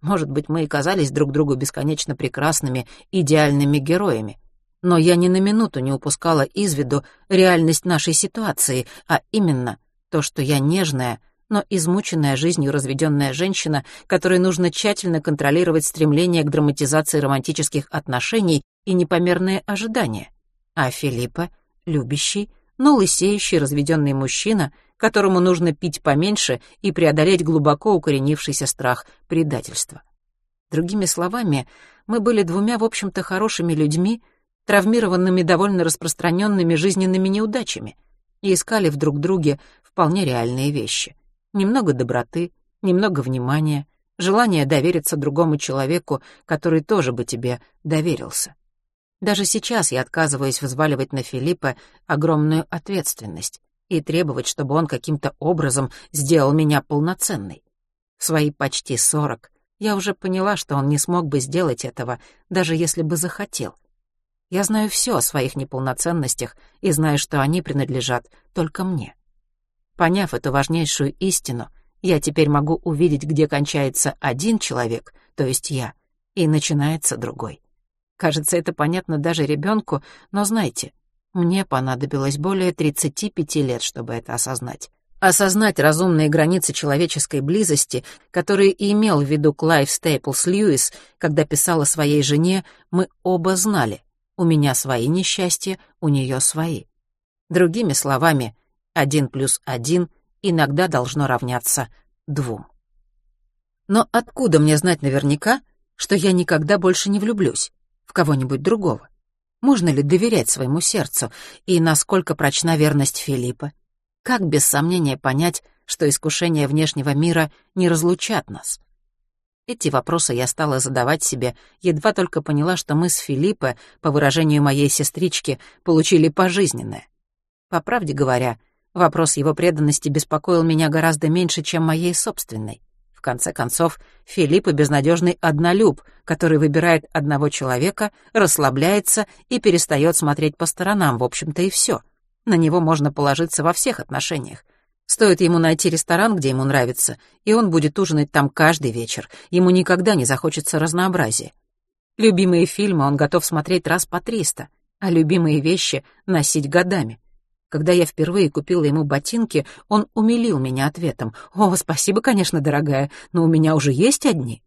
Может быть, мы и казались друг другу бесконечно прекрасными, идеальными героями, но я ни на минуту не упускала из виду реальность нашей ситуации, а именно то, что я нежная, но измученная жизнью разведенная женщина, которой нужно тщательно контролировать стремление к драматизации романтических отношений и непомерные ожидания. А Филиппа — любящий, но лысеющий разведенный мужчина, которому нужно пить поменьше и преодолеть глубоко укоренившийся страх предательства. Другими словами, мы были двумя, в общем-то, хорошими людьми, травмированными довольно распространенными жизненными неудачами, и искали в друг друге вполне реальные вещи. Немного доброты, немного внимания, желание довериться другому человеку, который тоже бы тебе доверился. Даже сейчас я отказываюсь взваливать на Филиппа огромную ответственность и требовать, чтобы он каким-то образом сделал меня полноценной. В свои почти сорок я уже поняла, что он не смог бы сделать этого, даже если бы захотел — я знаю все о своих неполноценностях и знаю, что они принадлежат только мне. Поняв эту важнейшую истину, я теперь могу увидеть, где кончается один человек, то есть я, и начинается другой. Кажется, это понятно даже ребенку, но знайте, мне понадобилось более 35 лет, чтобы это осознать. Осознать разумные границы человеческой близости, которые и имел в виду Клайв Стейплс Льюис, когда писал о своей жене, мы оба знали. У меня свои несчастья, у нее свои. Другими словами, один плюс один иногда должно равняться двум. Но откуда мне знать наверняка, что я никогда больше не влюблюсь в кого-нибудь другого? Можно ли доверять своему сердцу? И насколько прочна верность Филиппа? Как без сомнения понять, что искушения внешнего мира не разлучат нас? Эти вопросы я стала задавать себе, едва только поняла, что мы с Филиппо, по выражению моей сестрички, получили пожизненное. По правде говоря, вопрос его преданности беспокоил меня гораздо меньше, чем моей собственной. В конце концов, Филипп — безнадежный однолюб, который выбирает одного человека, расслабляется и перестает смотреть по сторонам, в общем-то, и все. На него можно положиться во всех отношениях. Стоит ему найти ресторан, где ему нравится, и он будет ужинать там каждый вечер. Ему никогда не захочется разнообразия. Любимые фильмы он готов смотреть раз по триста, а любимые вещи носить годами. Когда я впервые купила ему ботинки, он умилил меня ответом. «О, спасибо, конечно, дорогая, но у меня уже есть одни».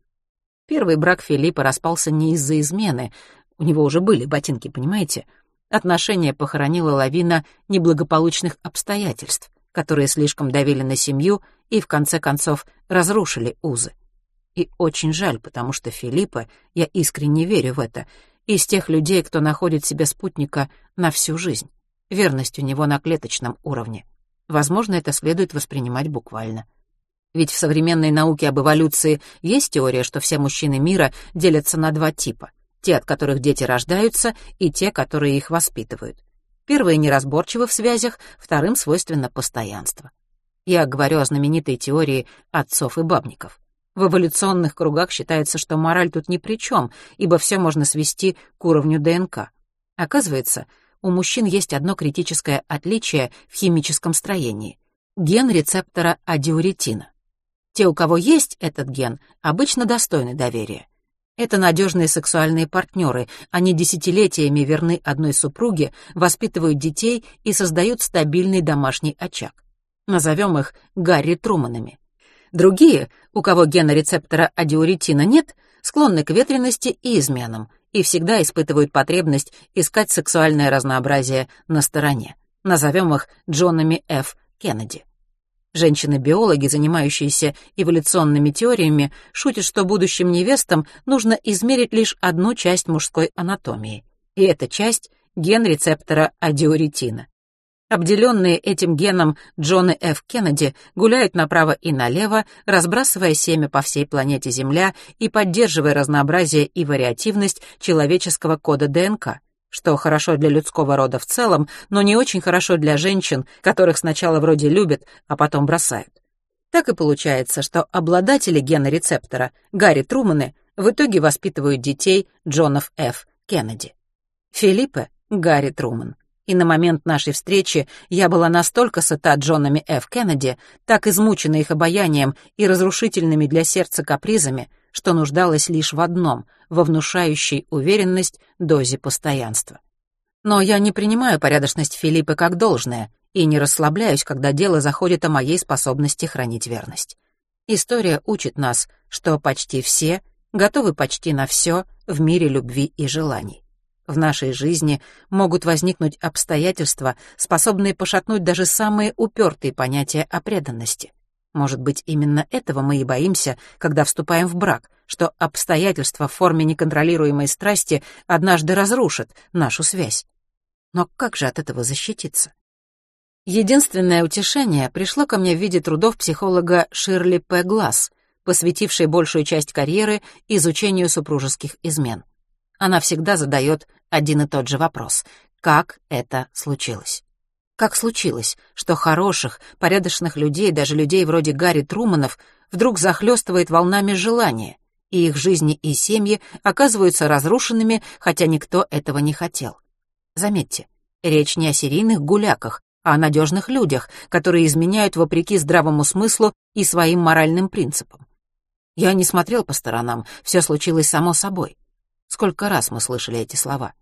Первый брак Филиппа распался не из-за измены. У него уже были ботинки, понимаете? Отношения похоронила лавина неблагополучных обстоятельств, которые слишком давили на семью и, в конце концов, разрушили узы. И очень жаль, потому что Филиппа, я искренне верю в это, из тех людей, кто находит себе спутника на всю жизнь. Верность у него на клеточном уровне. Возможно, это следует воспринимать буквально. Ведь в современной науке об эволюции есть теория, что все мужчины мира делятся на два типа — те, от которых дети рождаются, и те, которые их воспитывают. Первые неразборчивы в связях, вторым свойственно постоянство. Я говорю о знаменитой теории отцов и бабников. В эволюционных кругах считается, что мораль тут ни при чем, ибо все можно свести к уровню ДНК. Оказывается, у мужчин есть одно критическое отличие в химическом строении — ген рецептора адиуретина. Те, у кого есть этот ген, обычно достойны доверия. Это надежные сексуальные партнеры. Они десятилетиями верны одной супруге, воспитывают детей и создают стабильный домашний очаг. Назовем их Гарри Труманами. Другие, у кого гена рецептора адиуретина нет, склонны к ветренности и изменам и всегда испытывают потребность искать сексуальное разнообразие на стороне. Назовем их Джонами Ф. Кеннеди. Женщины-биологи, занимающиеся эволюционными теориями, шутят, что будущим невестам нужно измерить лишь одну часть мужской анатомии. И эта часть — ген рецептора адиуретина. Обделенные этим геном Джоны Ф. Кеннеди гуляют направо и налево, разбрасывая семя по всей планете Земля и поддерживая разнообразие и вариативность человеческого кода ДНК — что хорошо для людского рода в целом, но не очень хорошо для женщин, которых сначала вроде любят, а потом бросают. Так и получается, что обладатели гена рецептора, Гарри Труманы, в итоге воспитывают детей Джонов Ф. Кеннеди. Филиппе — Гарри Труман. И на момент нашей встречи я была настолько сыта Джонами Ф. Кеннеди, так измучена их обаянием и разрушительными для сердца капризами, что нуждалась лишь в одном — во внушающей уверенность дозе постоянства. Но я не принимаю порядочность Филиппа как должное и не расслабляюсь, когда дело заходит о моей способности хранить верность. История учит нас, что почти все готовы почти на все в мире любви и желаний. В нашей жизни могут возникнуть обстоятельства, способные пошатнуть даже самые упертые понятия о преданности. Может быть, именно этого мы и боимся, когда вступаем в брак, что обстоятельства в форме неконтролируемой страсти однажды разрушат нашу связь. Но как же от этого защититься? Единственное утешение пришло ко мне в виде трудов психолога Ширли П. Гласс, посвятившей большую часть карьеры изучению супружеских измен. Она всегда задает один и тот же вопрос — как это случилось? Как случилось, что хороших, порядочных людей, даже людей вроде Гарри Труманов, вдруг захлестывает волнами желания, и их жизни и семьи оказываются разрушенными, хотя никто этого не хотел? Заметьте, речь не о серийных гуляках, а о надежных людях, которые изменяют вопреки здравому смыслу и своим моральным принципам. Я не смотрел по сторонам, все случилось само собой. Сколько раз мы слышали эти слова?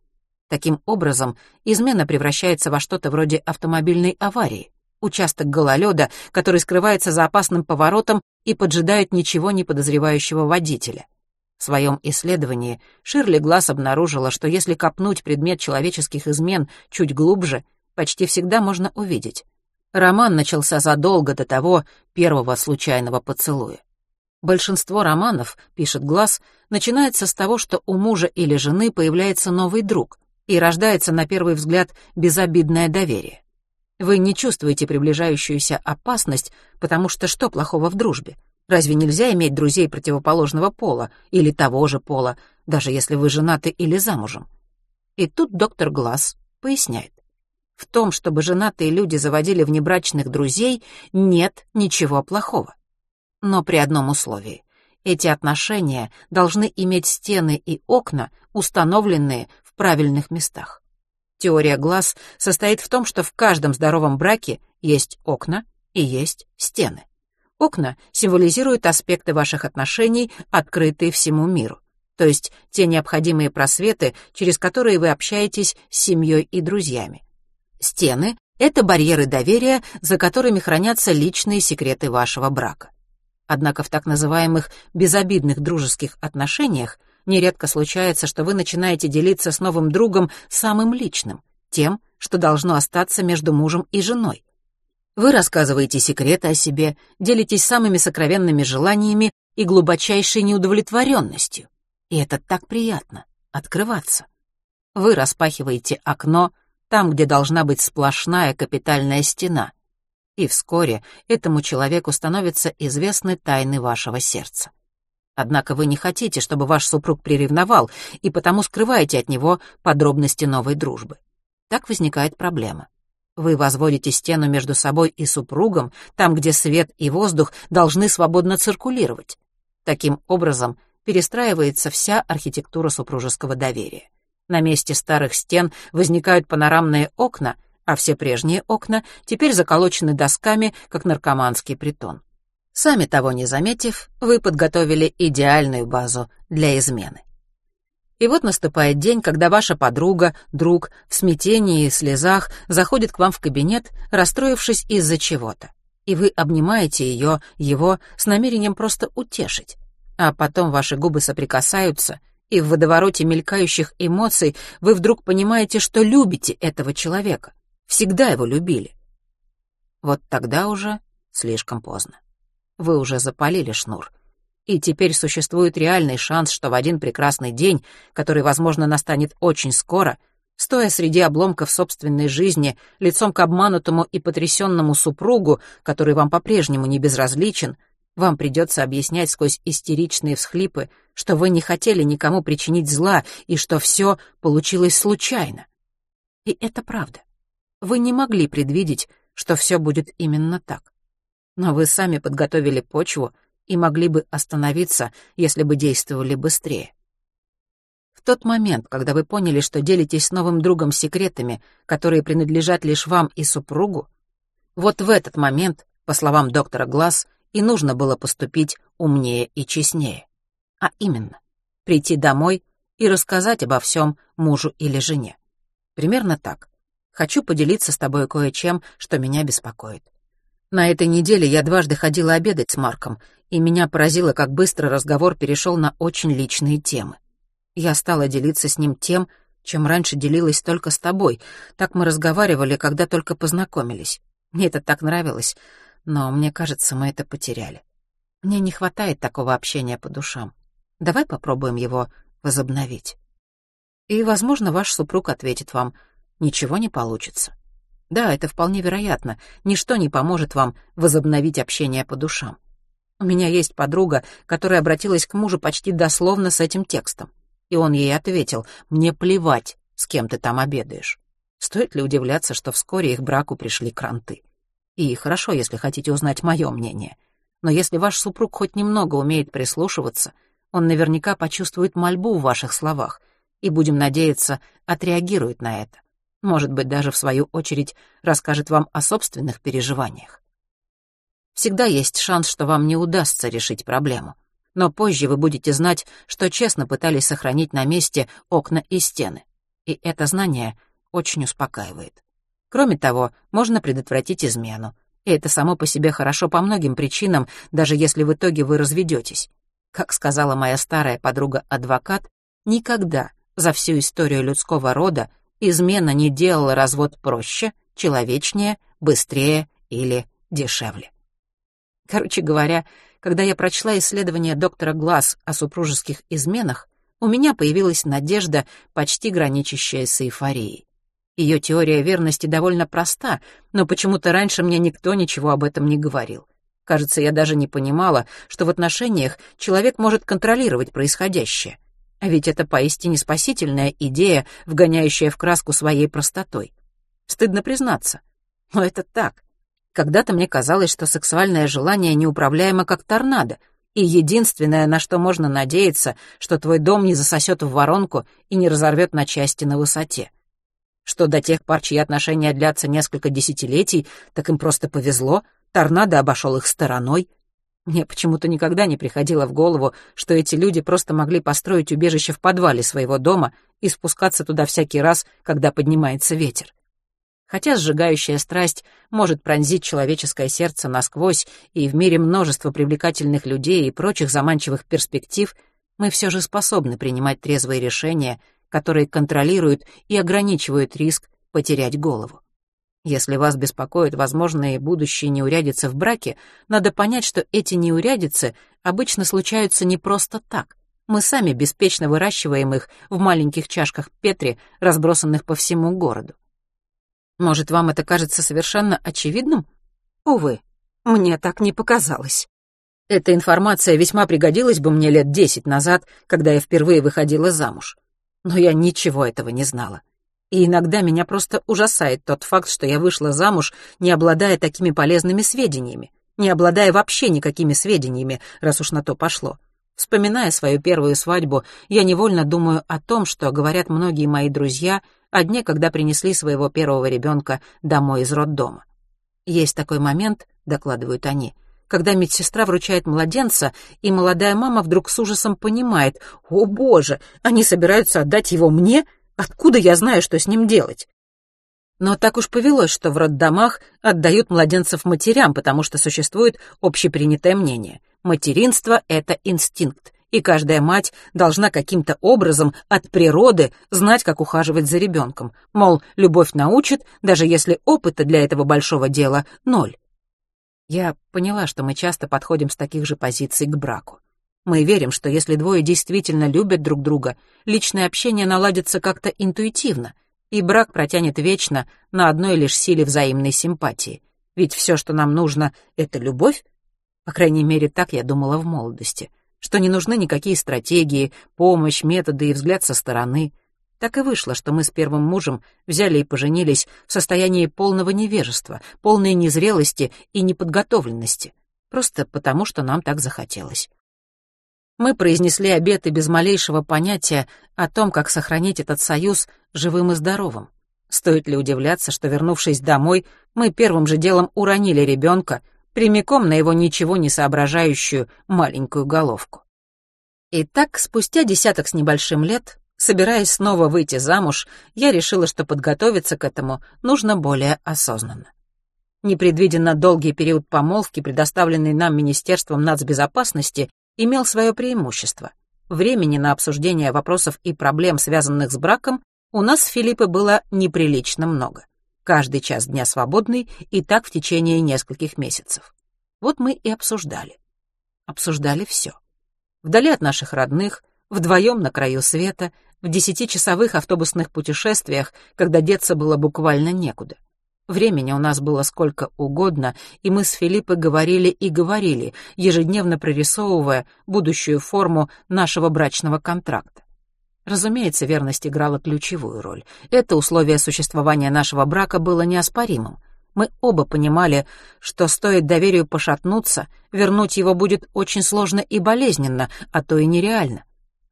Таким образом, измена превращается во что-то вроде автомобильной аварии. участок гололеда, который скрывается за опасным поворотом и поджидает ничего не подозревающего водителя. В своем исследовании Ширли Глаз обнаружила, что если копнуть предмет человеческих измен чуть глубже, почти всегда можно увидеть. Роман начался задолго до того первого случайного поцелуя. Большинство романов, пишет Глаз, начинается с того, что у мужа или жены появляется новый друг, и рождается на первый взгляд безобидное доверие. Вы не чувствуете приближающуюся опасность, потому что что плохого в дружбе? Разве нельзя иметь друзей противоположного пола или того же пола, даже если вы женаты или замужем? И тут доктор Глаз поясняет. В том, чтобы женатые люди заводили внебрачных друзей, нет ничего плохого. Но при одном условии. Эти отношения должны иметь стены и окна, установленные правильных местах. Теория глаз состоит в том, что в каждом здоровом браке есть окна и есть стены. Окна символизируют аспекты ваших отношений, открытые всему миру, то есть те необходимые просветы, через которые вы общаетесь с семьей и друзьями. Стены — это барьеры доверия, за которыми хранятся личные секреты вашего брака. Однако в так называемых безобидных дружеских отношениях Нередко случается, что вы начинаете делиться с новым другом самым личным, тем, что должно остаться между мужем и женой. Вы рассказываете секреты о себе, делитесь самыми сокровенными желаниями и глубочайшей неудовлетворенностью. И это так приятно — открываться. Вы распахиваете окно там, где должна быть сплошная капитальная стена. И вскоре этому человеку становятся известны тайны вашего сердца. Однако вы не хотите, чтобы ваш супруг приревновал, и потому скрываете от него подробности новой дружбы. Так возникает проблема. Вы возводите стену между собой и супругом, там, где свет и воздух должны свободно циркулировать. Таким образом, перестраивается вся архитектура супружеского доверия. На месте старых стен возникают панорамные окна, а все прежние окна теперь заколочены досками, как наркоманский притон. Сами того не заметив, вы подготовили идеальную базу для измены. И вот наступает день, когда ваша подруга, друг в смятении и слезах заходит к вам в кабинет, расстроившись из-за чего-то. И вы обнимаете ее, его, с намерением просто утешить. А потом ваши губы соприкасаются, и в водовороте мелькающих эмоций вы вдруг понимаете, что любите этого человека. Всегда его любили. Вот тогда уже слишком поздно. Вы уже запалили шнур. И теперь существует реальный шанс, что в один прекрасный день, который, возможно, настанет очень скоро, стоя среди обломков собственной жизни, лицом к обманутому и потрясенному супругу, который вам по-прежнему не безразличен, вам придется объяснять сквозь истеричные всхлипы, что вы не хотели никому причинить зла и что все получилось случайно. И это правда. Вы не могли предвидеть, что все будет именно так. Но вы сами подготовили почву и могли бы остановиться, если бы действовали быстрее. В тот момент, когда вы поняли, что делитесь с новым другом секретами, которые принадлежат лишь вам и супругу, вот в этот момент, по словам доктора Глаз, и нужно было поступить умнее и честнее. А именно, прийти домой и рассказать обо всем мужу или жене. Примерно так. Хочу поделиться с тобой кое-чем, что меня беспокоит. На этой неделе я дважды ходила обедать с Марком, и меня поразило, как быстро разговор перешел на очень личные темы. Я стала делиться с ним тем, чем раньше делилась только с тобой. Так мы разговаривали, когда только познакомились. Мне это так нравилось, но мне кажется, мы это потеряли. Мне не хватает такого общения по душам. Давай попробуем его возобновить. И, возможно, ваш супруг ответит вам, ничего не получится. Да, это вполне вероятно. Ничто не поможет вам возобновить общение по душам. У меня есть подруга, которая обратилась к мужу почти дословно с этим текстом. И он ей ответил, «Мне плевать, с кем ты там обедаешь». Стоит ли удивляться, что вскоре их браку пришли кранты? И хорошо, если хотите узнать мое мнение. Но если ваш супруг хоть немного умеет прислушиваться, он наверняка почувствует мольбу в ваших словах и, будем надеяться, отреагирует на это может быть, даже в свою очередь расскажет вам о собственных переживаниях. Всегда есть шанс, что вам не удастся решить проблему, но позже вы будете знать, что честно пытались сохранить на месте окна и стены, и это знание очень успокаивает. Кроме того, можно предотвратить измену. И это само по себе хорошо по многим причинам, даже если в итоге вы разведетесь. Как сказала моя старая подруга-адвокат, никогда за всю историю людского рода измена не делала развод проще, человечнее, быстрее или дешевле. Короче говоря, когда я прочла исследование доктора Глаз о супружеских изменах, у меня появилась надежда, почти граничащая с эйфорией. Ее теория верности довольно проста, но почему-то раньше мне никто ничего об этом не говорил. Кажется, я даже не понимала, что в отношениях человек может контролировать происходящее. А ведь это поистине спасительная идея, вгоняющая в краску своей простотой. Стыдно признаться. Но это так. Когда-то мне казалось, что сексуальное желание неуправляемо как торнадо, и единственное, на что можно надеяться, что твой дом не засосет в воронку и не разорвет на части на высоте. Что до тех пар, чьи отношения длятся несколько десятилетий, так им просто повезло, торнадо обошел их стороной. Мне почему-то никогда не приходило в голову, что эти люди просто могли построить убежище в подвале своего дома и спускаться туда всякий раз, когда поднимается ветер. Хотя сжигающая страсть может пронзить человеческое сердце насквозь, и в мире множество привлекательных людей и прочих заманчивых перспектив, мы все же способны принимать трезвые решения, которые контролируют и ограничивают риск потерять голову. Если вас беспокоят возможные будущие неурядицы в браке, надо понять, что эти неурядицы обычно случаются не просто так. Мы сами беспечно выращиваем их в маленьких чашках Петри, разбросанных по всему городу. Может, вам это кажется совершенно очевидным? Увы, мне так не показалось. Эта информация весьма пригодилась бы мне лет десять назад, когда я впервые выходила замуж. Но я ничего этого не знала. И иногда меня просто ужасает тот факт, что я вышла замуж, не обладая такими полезными сведениями, не обладая вообще никакими сведениями, раз уж на то пошло. Вспоминая свою первую свадьбу, я невольно думаю о том, что говорят многие мои друзья — о дне, когда принесли своего первого ребенка домой из роддома. Есть такой момент, докладывают они, когда медсестра вручает младенца, и молодая мама вдруг с ужасом понимает, «О, боже, они собираются отдать его мне? Откуда я знаю, что с ним делать?» Но так уж повелось, что в роддомах отдают младенцев матерям, потому что существует общепринятое мнение. Материнство — это инстинкт, и каждая мать должна каким-то образом от природы знать, как ухаживать за ребенком. Мол, любовь научит, даже если опыта для этого большого дела ноль. Я поняла, что мы часто подходим с таких же позиций к браку. Мы верим, что если двое действительно любят друг друга, личное общение наладится как-то интуитивно, и брак протянет вечно на одной лишь силе взаимной симпатии. Ведь все, что нам нужно, — это любовь. По крайней мере, так я думала в молодости — что не нужны никакие стратегии, помощь, методы и взгляд со стороны. Так и вышло, что мы с первым мужем взяли и поженились в состоянии полного невежества, полной незрелости и неподготовленности, просто потому, что нам так захотелось. Мы произнесли обеты без малейшего понятия о том, как сохранить этот союз живым и здоровым. Стоит ли удивляться, что, вернувшись домой, мы первым же делом уронили ребенка прямиком на его ничего не соображающую маленькую головку. И так, спустя десяток с небольшим лет, собираясь снова выйти замуж, я решила, что подготовиться к этому нужно более осознанно. Непредвиденно долгий период помолвки, предоставленный нам Министерством нацбезопасности, имел свое преимущество. Времени на обсуждение вопросов и проблем, связанных с браком, у нас с Филиппой было неприлично много каждый час дня свободный и так в течение нескольких месяцев. Вот мы и обсуждали. Обсуждали все. Вдали от наших родных, вдвоем на краю света, в десятичасовых автобусных путешествиях, когда деться было буквально некуда. Времени у нас было сколько угодно, и мы с Филиппой говорили и говорили, ежедневно прорисовывая будущую форму нашего брачного контракта. Разумеется, верность играла ключевую роль. Это условие существования нашего брака было неоспоримым. Мы оба понимали, что стоит доверию пошатнуться, вернуть его будет очень сложно и болезненно, а то и нереально.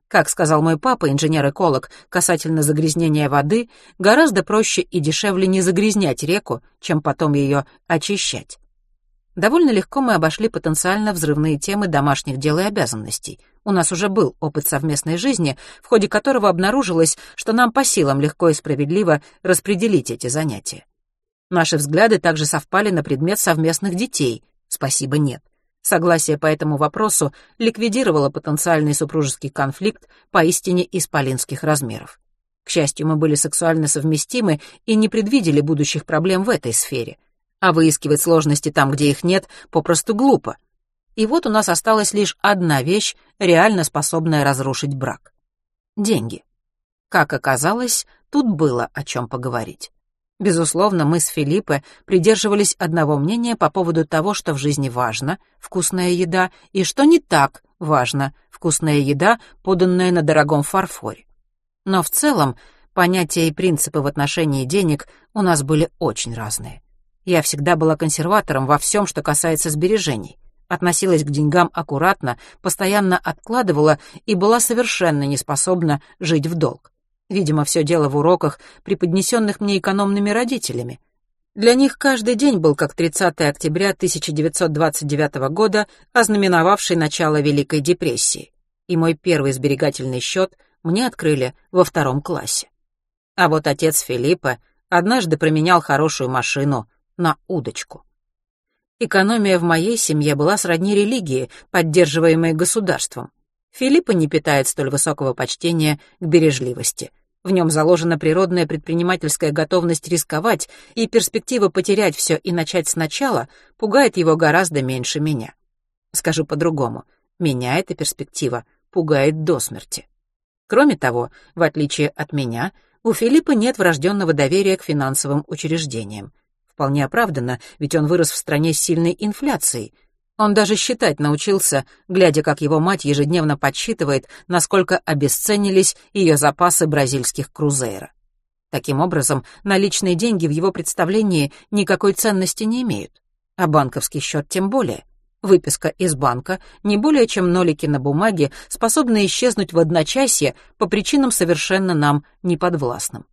Как сказал мой папа, инженер-эколог, касательно загрязнения воды, гораздо проще и дешевле не загрязнять реку, чем потом ее очищать. Довольно легко мы обошли потенциально взрывные темы домашних дел и обязанностей. У нас уже был опыт совместной жизни, в ходе которого обнаружилось, что нам по силам легко и справедливо распределить эти занятия. Наши взгляды также совпали на предмет совместных детей. Спасибо, нет. Согласие по этому вопросу ликвидировало потенциальный супружеский конфликт поистине исполинских размеров. К счастью, мы были сексуально совместимы и не предвидели будущих проблем в этой сфере. А выискивать сложности там, где их нет, попросту глупо. И вот у нас осталась лишь одна вещь, реально способная разрушить брак. Деньги. Как оказалось, тут было о чем поговорить. Безусловно, мы с Филиппе придерживались одного мнения по поводу того, что в жизни важно — вкусная еда, и что не так важно — вкусная еда, поданная на дорогом фарфоре. Но в целом понятия и принципы в отношении денег у нас были очень разные. Я всегда была консерватором во всем, что касается сбережений. Относилась к деньгам аккуратно, постоянно откладывала и была совершенно не способна жить в долг. Видимо, все дело в уроках, преподнесенных мне экономными родителями. Для них каждый день был как 30 октября 1929 года, ознаменовавший начало Великой депрессии. И мой первый сберегательный счет мне открыли во втором классе. А вот отец Филиппа однажды променял хорошую машину на удочку. Экономия в моей семье была сродни религии, поддерживаемой государством. Филиппа не питает столь высокого почтения к бережливости. В нем заложена природная предпринимательская готовность рисковать, и перспектива потерять все и начать сначала пугает его гораздо меньше меня. Скажу по-другому, меня эта перспектива пугает до смерти. Кроме того, в отличие от меня, у Филиппа нет врожденного доверия к финансовым учреждениям. Вполне оправданно, ведь он вырос в стране с сильной инфляцией — он даже считать научился, глядя, как его мать ежедневно подсчитывает, насколько обесценились ее запасы бразильских крузейра. Таким образом, наличные деньги в его представлении никакой ценности не имеют. А банковский счет тем более. Выписка из банка не более чем нолики на бумаге, способны исчезнуть в одночасье по причинам совершенно нам неподвластным.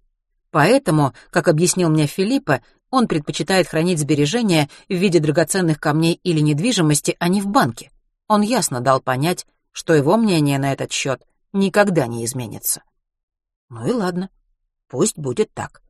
Поэтому, как объяснил мне Филиппа, он предпочитает хранить сбережения в виде драгоценных камней или недвижимости, а не в банке. Он ясно дал понять, что его мнение на этот счет никогда не изменится. Ну и ладно, пусть будет так.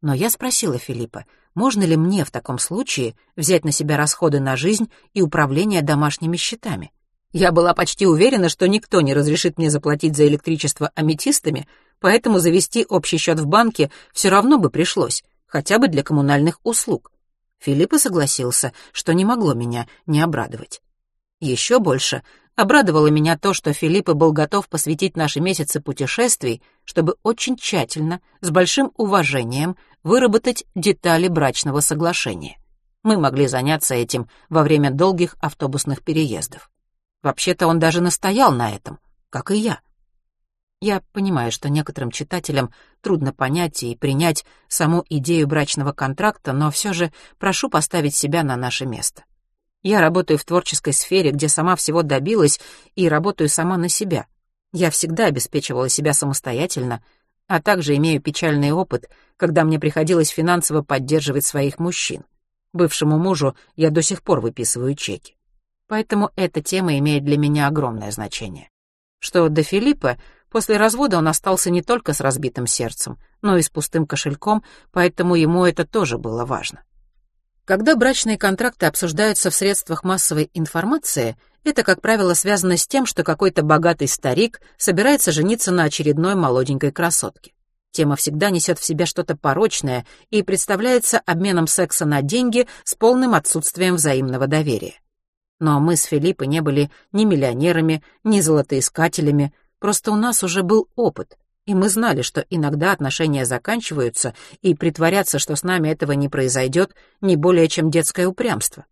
Но я спросила Филиппа, можно ли мне в таком случае взять на себя расходы на жизнь и управление домашними счетами. Я была почти уверена, что никто не разрешит мне заплатить за электричество аметистами, поэтому завести общий счет в банке все равно бы пришлось, хотя бы для коммунальных услуг. Филиппа согласился, что не могло меня не обрадовать. Еще больше обрадовало меня то, что Филиппа был готов посвятить наши месяцы путешествий, чтобы очень тщательно, с большим уважением, выработать детали брачного соглашения. Мы могли заняться этим во время долгих автобусных переездов. Вообще-то он даже настоял на этом, как и я. Я понимаю, что некоторым читателям трудно понять и принять саму идею брачного контракта, но все же прошу поставить себя на наше место. Я работаю в творческой сфере, где сама всего добилась, и работаю сама на себя. Я всегда обеспечивала себя самостоятельно, а также имею печальный опыт, когда мне приходилось финансово поддерживать своих мужчин. Бывшему мужу я до сих пор выписываю чеки. Поэтому эта тема имеет для меня огромное значение. Что до Филиппа, После развода он остался не только с разбитым сердцем, но и с пустым кошельком, поэтому ему это тоже было важно. Когда брачные контракты обсуждаются в средствах массовой информации, это, как правило, связано с тем, что какой-то богатый старик собирается жениться на очередной молоденькой красотке. Тема всегда несет в себе что-то порочное и представляется обменом секса на деньги с полным отсутствием взаимного доверия. Но мы с Филиппой не были ни миллионерами, ни золотоискателями, Просто у нас уже был опыт, и мы знали, что иногда отношения заканчиваются, и притворяться, что с нами этого не произойдет, не более чем детское упрямство.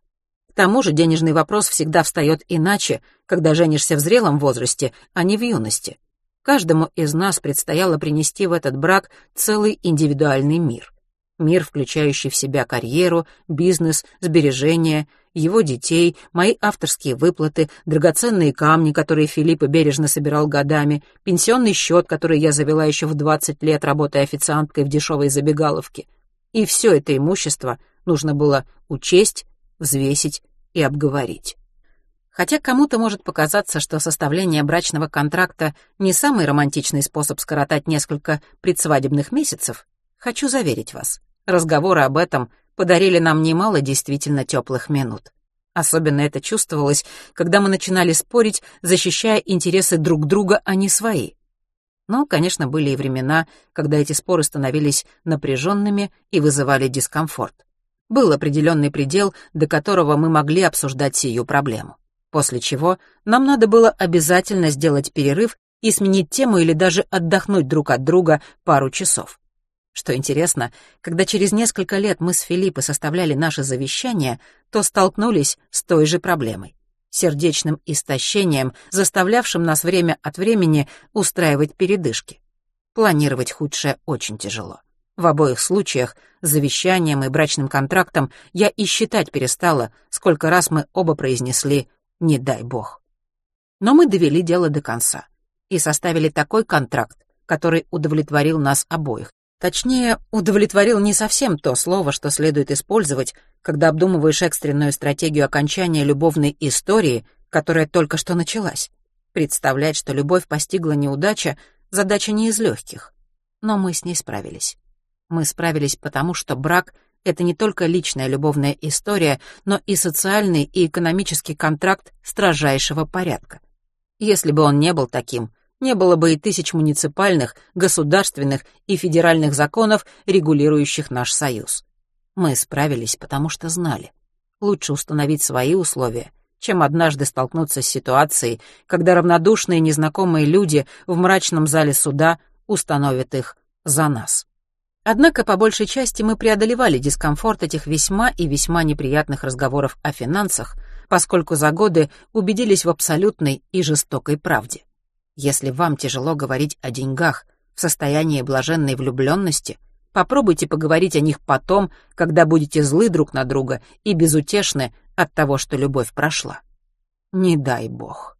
К тому же денежный вопрос всегда встает иначе, когда женишься в зрелом возрасте, а не в юности. Каждому из нас предстояло принести в этот брак целый индивидуальный мир. Мир, включающий в себя карьеру, бизнес, сбережения — его детей, мои авторские выплаты, драгоценные камни, которые Филипп бережно собирал годами, пенсионный счет, который я завела еще в 20 лет, работая официанткой в дешевой забегаловке. И все это имущество нужно было учесть, взвесить и обговорить. Хотя кому-то может показаться, что составление брачного контракта не самый романтичный способ скоротать несколько предсвадебных месяцев, хочу заверить вас, Разговоры об этом подарили нам немало действительно теплых минут. Особенно это чувствовалось, когда мы начинали спорить, защищая интересы друг друга, а не свои. Но, конечно, были и времена, когда эти споры становились напряженными и вызывали дискомфорт. Был определенный предел, до которого мы могли обсуждать сию проблему. После чего нам надо было обязательно сделать перерыв и сменить тему или даже отдохнуть друг от друга пару часов. Что интересно, когда через несколько лет мы с Филиппой составляли наше завещание, то столкнулись с той же проблемой — сердечным истощением, заставлявшим нас время от времени устраивать передышки. Планировать худшее очень тяжело. В обоих случаях, завещанием и брачным контрактом, я и считать перестала, сколько раз мы оба произнесли «не дай бог». Но мы довели дело до конца и составили такой контракт, который удовлетворил нас обоих, Точнее, удовлетворил не совсем то слово, что следует использовать, когда обдумываешь экстренную стратегию окончания любовной истории, которая только что началась. Представлять, что любовь постигла неудача, задача не из легких. Но мы с ней справились. Мы справились потому, что брак — это не только личная любовная история, но и социальный и экономический контракт строжайшего порядка. Если бы он не был таким, не было бы и тысяч муниципальных, государственных и федеральных законов, регулирующих наш союз. Мы справились, потому что знали. Лучше установить свои условия, чем однажды столкнуться с ситуацией, когда равнодушные незнакомые люди в мрачном зале суда установят их за нас. Однако, по большей части, мы преодолевали дискомфорт этих весьма и весьма неприятных разговоров о финансах, поскольку за годы убедились в абсолютной и жестокой правде. Если вам тяжело говорить о деньгах в состоянии блаженной влюбленности, попробуйте поговорить о них потом, когда будете злы друг на друга и безутешны от того, что любовь прошла. Не дай бог.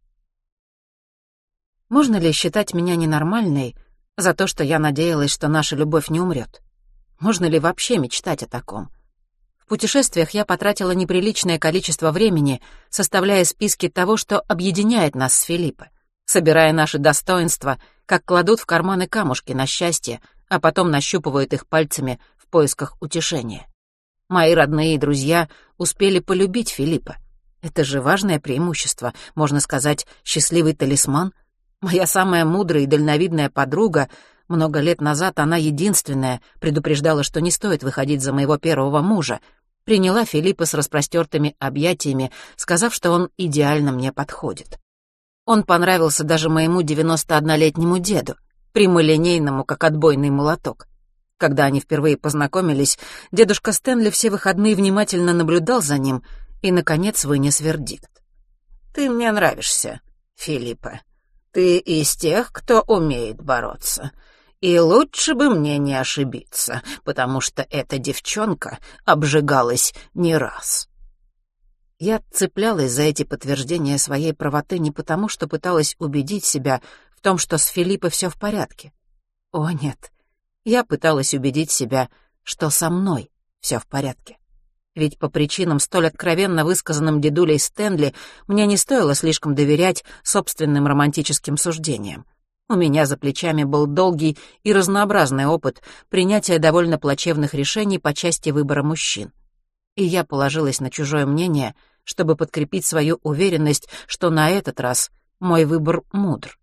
Можно ли считать меня ненормальной за то, что я надеялась, что наша любовь не умрет? Можно ли вообще мечтать о таком? В путешествиях я потратила неприличное количество времени, составляя списки того, что объединяет нас с Филиппой собирая наши достоинства, как кладут в карманы камушки на счастье, а потом нащупывают их пальцами в поисках утешения. Мои родные и друзья успели полюбить Филиппа. Это же важное преимущество, можно сказать, счастливый талисман. Моя самая мудрая и дальновидная подруга, много лет назад она единственная предупреждала, что не стоит выходить за моего первого мужа, приняла Филиппа с распростертыми объятиями, сказав, что он идеально мне подходит. Он понравился даже моему 91-летнему деду, прямолинейному, как отбойный молоток. Когда они впервые познакомились, дедушка Стэнли все выходные внимательно наблюдал за ним и, наконец, вынес вердикт. «Ты мне нравишься, Филиппа. Ты из тех, кто умеет бороться. И лучше бы мне не ошибиться, потому что эта девчонка обжигалась не раз». Я цеплялась за эти подтверждения своей правоты не потому, что пыталась убедить себя в том, что с Филиппой все в порядке. О, нет. Я пыталась убедить себя, что со мной все в порядке. Ведь по причинам, столь откровенно высказанным дедулей Стэнли, мне не стоило слишком доверять собственным романтическим суждениям. У меня за плечами был долгий и разнообразный опыт принятия довольно плачевных решений по части выбора мужчин. И я положилась на чужое мнение — чтобы подкрепить свою уверенность, что на этот раз мой выбор мудр.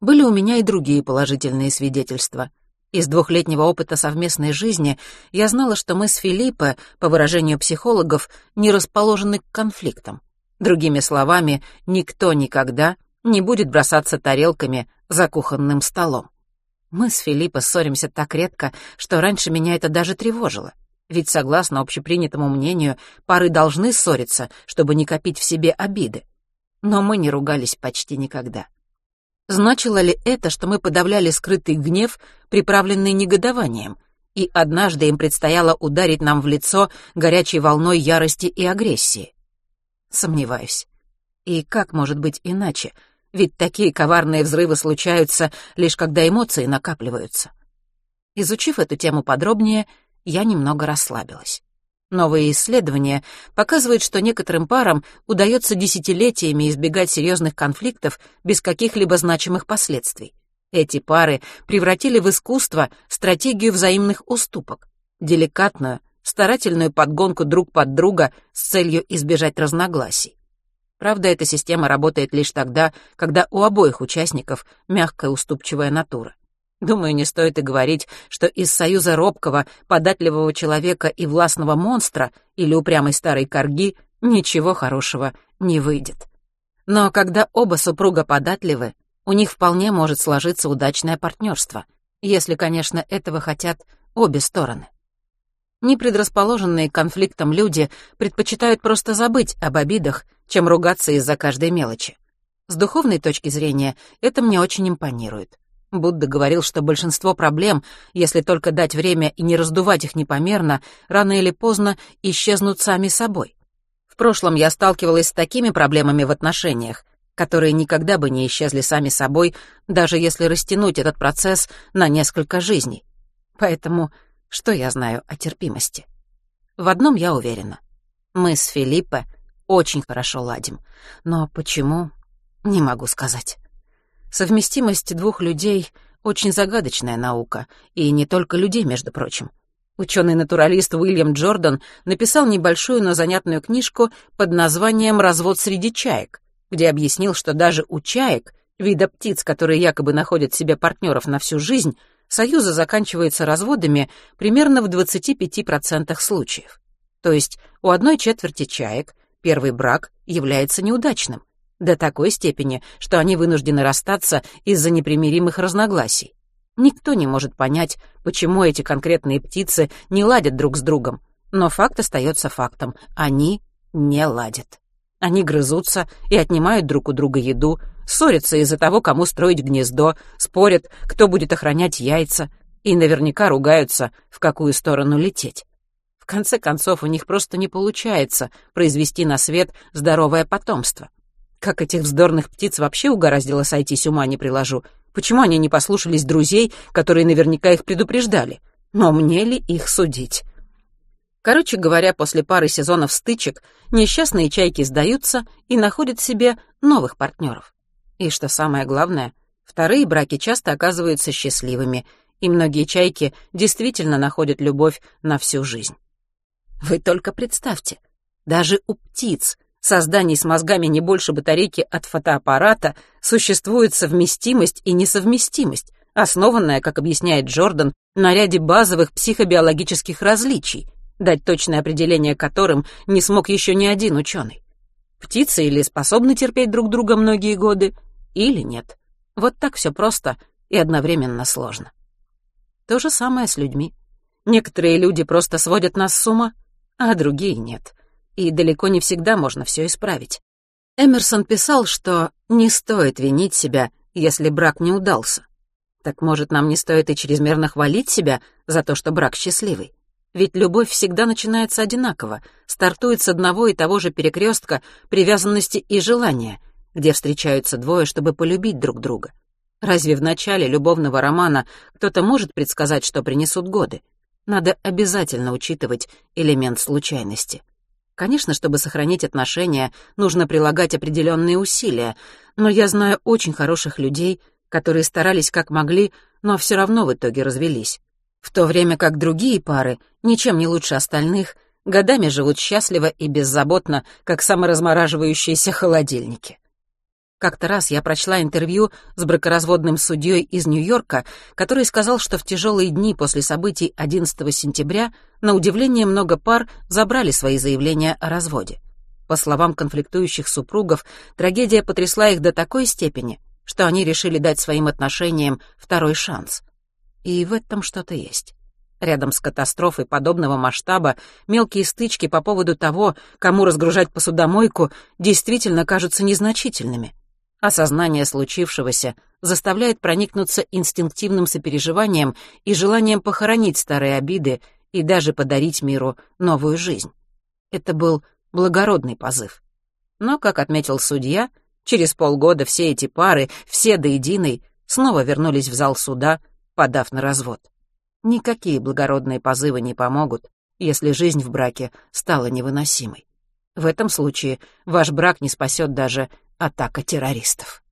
Были у меня и другие положительные свидетельства. Из двухлетнего опыта совместной жизни я знала, что мы с Филиппо, по выражению психологов, не расположены к конфликтам. Другими словами, никто никогда не будет бросаться тарелками за кухонным столом. Мы с Филиппо ссоримся так редко, что раньше меня это даже тревожило. Ведь, согласно общепринятому мнению, пары должны ссориться, чтобы не копить в себе обиды. Но мы не ругались почти никогда. Значило ли это, что мы подавляли скрытый гнев, приправленный негодованием, и однажды им предстояло ударить нам в лицо горячей волной ярости и агрессии? Сомневаюсь. И как может быть иначе? Ведь такие коварные взрывы случаются лишь когда эмоции накапливаются. Изучив эту тему подробнее, я немного расслабилась. Новые исследования показывают, что некоторым парам удается десятилетиями избегать серьезных конфликтов без каких-либо значимых последствий. Эти пары превратили в искусство стратегию взаимных уступок. деликатную, старательную подгонку друг под друга с целью избежать разногласий. Правда, эта система работает лишь тогда, когда у обоих участников мягкая уступчивая натура. Думаю, не стоит и говорить, что из союза робкого, податливого человека и властного монстра или упрямой старой корги ничего хорошего не выйдет. Но когда оба супруга податливы, у них вполне может сложиться удачное партнерство, если, конечно, этого хотят обе стороны. Непредрасположенные к конфликтам люди предпочитают просто забыть об обидах, чем ругаться из-за каждой мелочи. С духовной точки зрения это мне очень импонирует. Будда говорил, что большинство проблем, если только дать время и не раздувать их непомерно, рано или поздно исчезнут сами собой. В прошлом я сталкивалась с такими проблемами в отношениях, которые никогда бы не исчезли сами собой, даже если растянуть этот процесс на несколько жизней. Поэтому что я знаю о терпимости? В одном я уверена. Мы с Филиппо очень хорошо ладим. Но почему? Не могу сказать. Совместимость двух людей — очень загадочная наука, и не только людей, между прочим. Ученый-натуралист Уильям Джордан написал небольшую, но занятную книжку под названием «Развод среди чаек», где объяснил, что даже у чаек, вида птиц, которые якобы находят себе партнеров на всю жизнь, союзы заканчиваются разводами примерно в 25% случаев. То есть у одной четверти чаек первый брак является неудачным, до такой степени, что они вынуждены расстаться из-за непримиримых разногласий. Никто не может понять, почему эти конкретные птицы не ладят друг с другом, но факт остается фактом — они не ладят. Они грызутся и отнимают друг у друга еду, ссорятся из-за того, кому строить гнездо, спорят, кто будет охранять яйца, и наверняка ругаются, в какую сторону лететь. В конце концов, у них просто не получается произвести на свет здоровое потомство. Как этих вздорных птиц вообще угораздило сойтись, ума не приложу. Почему они не послушались друзей, которые наверняка их предупреждали? Но мне ли их судить? Короче говоря, после пары сезонов стычек несчастные чайки сдаются и находят себе новых партнеров. И что самое главное, вторые браки часто оказываются счастливыми, и многие чайки действительно находят любовь на всю жизнь. Вы только представьте, даже у птиц, созданий с мозгами не больше батарейки от фотоаппарата, существует совместимость и несовместимость, основанная, как объясняет Джордан, на ряде базовых психобиологических различий — дать точное определение которым не смог еще ни один ученый. Птицы или способны терпеть друг друга многие годы, или нет. Вот так все просто и одновременно сложно. То же самое с людьми. Некоторые люди просто сводят нас с ума, а другие нет. И далеко не всегда можно все исправить. Эмерсон писал, что не стоит винить себя, если брак не удался. Так может, нам не стоит и чрезмерно хвалить себя за то, что брак счастливый? Ведь любовь всегда начинается одинаково, стартует с одного и того же перекрестка привязанности и желания, где встречаются двое, чтобы полюбить друг друга. Разве в начале любовного романа кто-то может предсказать, что принесут годы? Надо обязательно учитывать элемент случайности. Конечно, чтобы сохранить отношения, нужно прилагать определенные усилия, но я знаю очень хороших людей, которые старались как могли, но все равно в итоге развелись в то время как другие пары, ничем не лучше остальных, годами живут счастливо и беззаботно, как саморазмораживающиеся холодильники. Как-то раз я прочла интервью с бракоразводным судьей из Нью-Йорка, который сказал, что в тяжелые дни после событий 11 сентября на удивление много пар забрали свои заявления о разводе. По словам конфликтующих супругов, трагедия потрясла их до такой степени, что они решили дать своим отношениям второй шанс — и в этом что-то есть. Рядом с катастрофой подобного масштаба мелкие стычки по поводу того, кому разгружать посудомойку, действительно кажутся незначительными. Осознание случившегося заставляет проникнуться инстинктивным сопереживанием и желанием похоронить старые обиды и даже подарить миру новую жизнь. Это был благородный позыв. Но, как отметил судья, через полгода все эти пары, все до единой, снова вернулись в зал суда подав на развод. Никакие благородные позывы не помогут, если жизнь в браке стала невыносимой. В этом случае ваш брак не спасет даже атака террористов.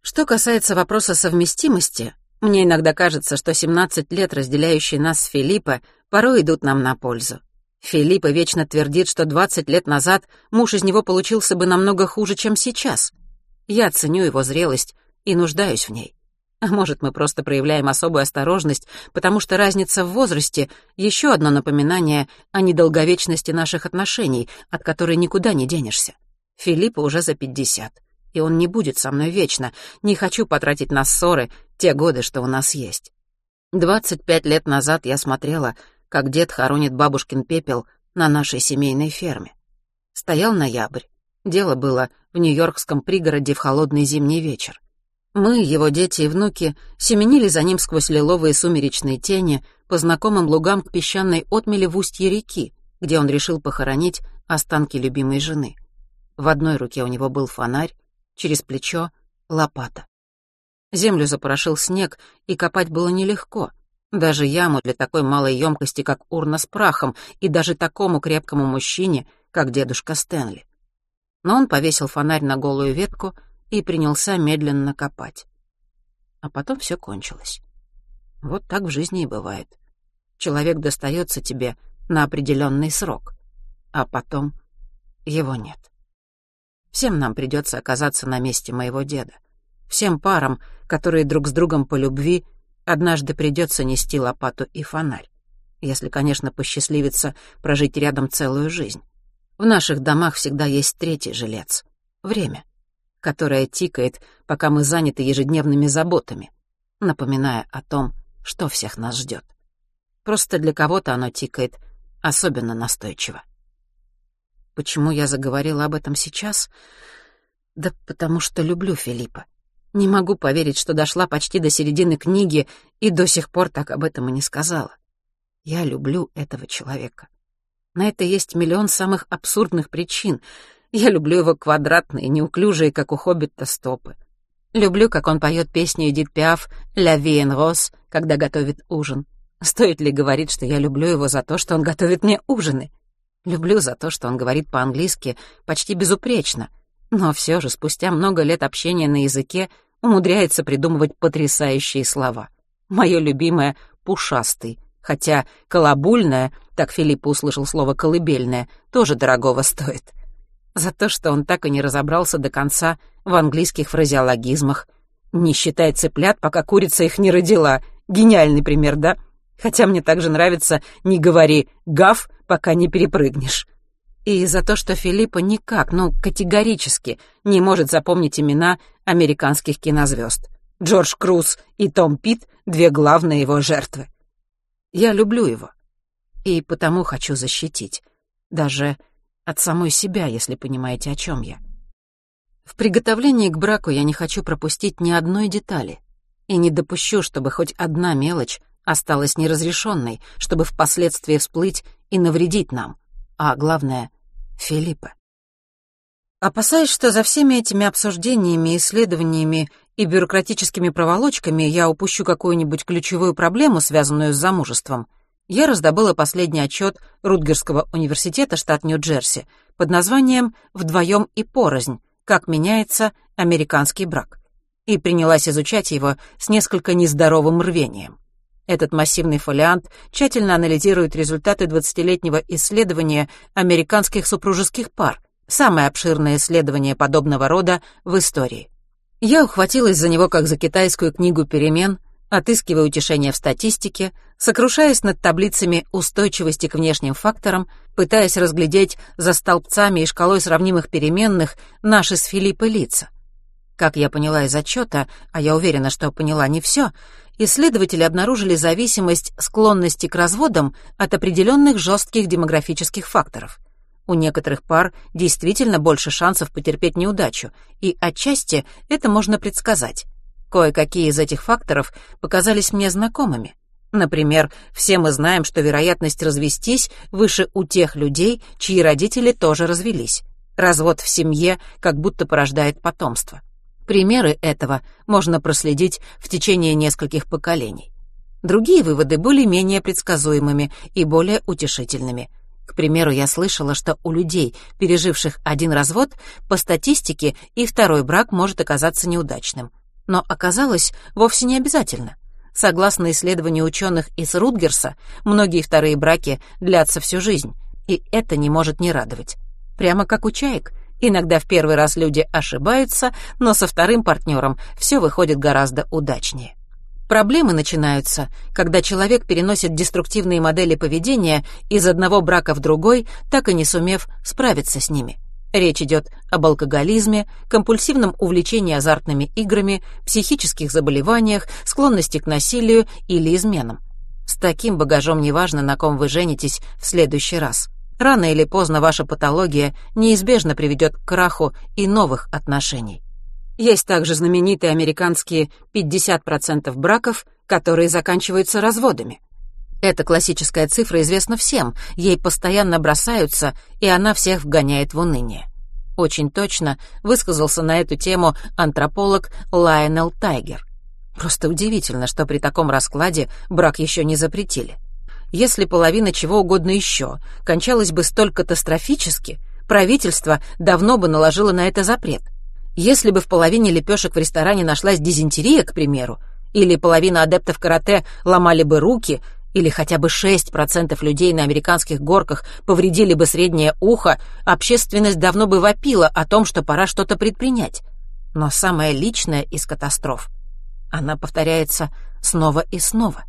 Что касается вопроса совместимости, мне иногда кажется, что 17 лет, разделяющие нас с Филиппо, порой идут нам на пользу. Филиппа вечно твердит, что 20 лет назад муж из него получился бы намного хуже, чем сейчас. Я ценю его зрелость и нуждаюсь в ней. А может, мы просто проявляем особую осторожность, потому что разница в возрасте — еще одно напоминание о недолговечности наших отношений, от которой никуда не денешься. Филиппа уже за пятьдесят, и он не будет со мной вечно. Не хочу потратить на ссоры те годы, что у нас есть. Двадцать пять лет назад я смотрела, как дед хоронит бабушкин пепел на нашей семейной ферме. Стоял ноябрь. Дело было в нью-йоркском пригороде в холодный зимний вечер. Мы, его дети и внуки, семенили за ним сквозь лиловые сумеречные тени по знакомым лугам к песчаной отмели в устье реки, где он решил похоронить останки любимой жены. В одной руке у него был фонарь, через плечо — лопата. Землю запорошил снег, и копать было нелегко. Даже яму для такой малой емкости, как урна с прахом, и даже такому крепкому мужчине, как дедушка Стэнли. Но он повесил фонарь на голую ветку — и принялся медленно копать. А потом все кончилось. Вот так в жизни и бывает. Человек достается тебе на определенный срок, а потом его нет. Всем нам придется оказаться на месте моего деда. Всем парам, которые друг с другом по любви, однажды придется нести лопату и фонарь. Если, конечно, посчастливится прожить рядом целую жизнь. В наших домах всегда есть третий жилец — время которая тикает, пока мы заняты ежедневными заботами, напоминая о том, что всех нас ждет. Просто для кого-то оно тикает особенно настойчиво. Почему я заговорила об этом сейчас? Да потому что люблю Филиппа. Не могу поверить, что дошла почти до середины книги и до сих пор так об этом и не сказала. Я люблю этого человека. На это есть миллион самых абсурдных причин — я люблю его квадратные, неуклюжие, как у хоббита, стопы. Люблю, как он поет песню Эдит Пиаф «La vie en rose», когда готовит ужин. Стоит ли говорить, что я люблю его за то, что он готовит мне ужины? Люблю за то, что он говорит по-английски почти безупречно, но все же спустя много лет общения на языке умудряется придумывать потрясающие слова. Мое любимое — «пушастый», хотя «колобульное», так Филипп услышал слово «колыбельное», тоже дорогого стоит за то, что он так и не разобрался до конца в английских фразеологизмах. Не считай цыплят, пока курица их не родила. Гениальный пример, да? Хотя мне также нравится «не говори гав, пока не перепрыгнешь». И за то, что Филиппа никак, ну, категорически не может запомнить имена американских кинозвезд. Джордж Круз и Том Питт — две главные его жертвы. Я люблю его. И потому хочу защитить. Даже от самой себя, если понимаете, о чем я. В приготовлении к браку я не хочу пропустить ни одной детали и не допущу, чтобы хоть одна мелочь осталась неразрешенной, чтобы впоследствии всплыть и навредить нам, а главное — Филиппа. Опасаясь, что за всеми этими обсуждениями, исследованиями и бюрократическими проволочками я упущу какую-нибудь ключевую проблему, связанную с замужеством — я раздобыла последний отчет Рутгерского университета, штат Нью-Джерси, под названием «Вдвоем и порознь. Как меняется американский брак», и принялась изучать его с несколько нездоровым рвением. Этот массивный фолиант тщательно анализирует результаты 20-летнего исследования американских супружеских пар, самое обширное исследование подобного рода в истории. Я ухватилась за него как за китайскую книгу перемен, отыскивая утешение в статистике, сокрушаясь над таблицами устойчивости к внешним факторам, пытаясь разглядеть за столбцами и шкалой сравнимых переменных наши с Филиппой лица. Как я поняла из отчета, а я уверена, что поняла не все, исследователи обнаружили зависимость склонности к разводам от определенных жестких демографических факторов. У некоторых пар действительно больше шансов потерпеть неудачу, и отчасти это можно предсказать. Кое-какие из этих факторов показались мне знакомыми. Например, все мы знаем, что вероятность развестись выше у тех людей, чьи родители тоже развелись. Развод в семье как будто порождает потомство. Примеры этого можно проследить в течение нескольких поколений. Другие выводы были менее предсказуемыми и более утешительными. К примеру, я слышала, что у людей, переживших один развод, по статистике и второй брак может оказаться неудачным но оказалось вовсе не обязательно. Согласно исследованию ученых из Рутгерса, многие вторые браки длятся всю жизнь, и это не может не радовать. Прямо как у чаек. Иногда в первый раз люди ошибаются, но со вторым партнером все выходит гораздо удачнее. Проблемы начинаются, когда человек переносит деструктивные модели поведения из одного брака в другой, так и не сумев справиться с ними. Речь идет об алкоголизме, компульсивном увлечении азартными играми, психических заболеваниях, склонности к насилию или изменам. С таким багажом неважно, на ком вы женитесь в следующий раз. Рано или поздно ваша патология неизбежно приведет к краху и новых отношений. Есть также знаменитые американские 50% браков, которые заканчиваются разводами. Эта классическая цифра известна всем, ей постоянно бросаются, и она всех вгоняет в уныние. Очень точно высказался на эту тему антрополог Лайонел Тайгер. Просто удивительно, что при таком раскладе брак еще не запретили. Если половина чего угодно еще кончалась бы столь катастрофически, правительство давно бы наложило на это запрет. Если бы в половине лепешек в ресторане нашлась дизентерия, к примеру, или половина адептов карате ломали бы руки, или хотя бы 6% людей на американских горках повредили бы среднее ухо, общественность давно бы вопила о том, что пора что-то предпринять. Но самое личное из катастроф, она повторяется снова и снова.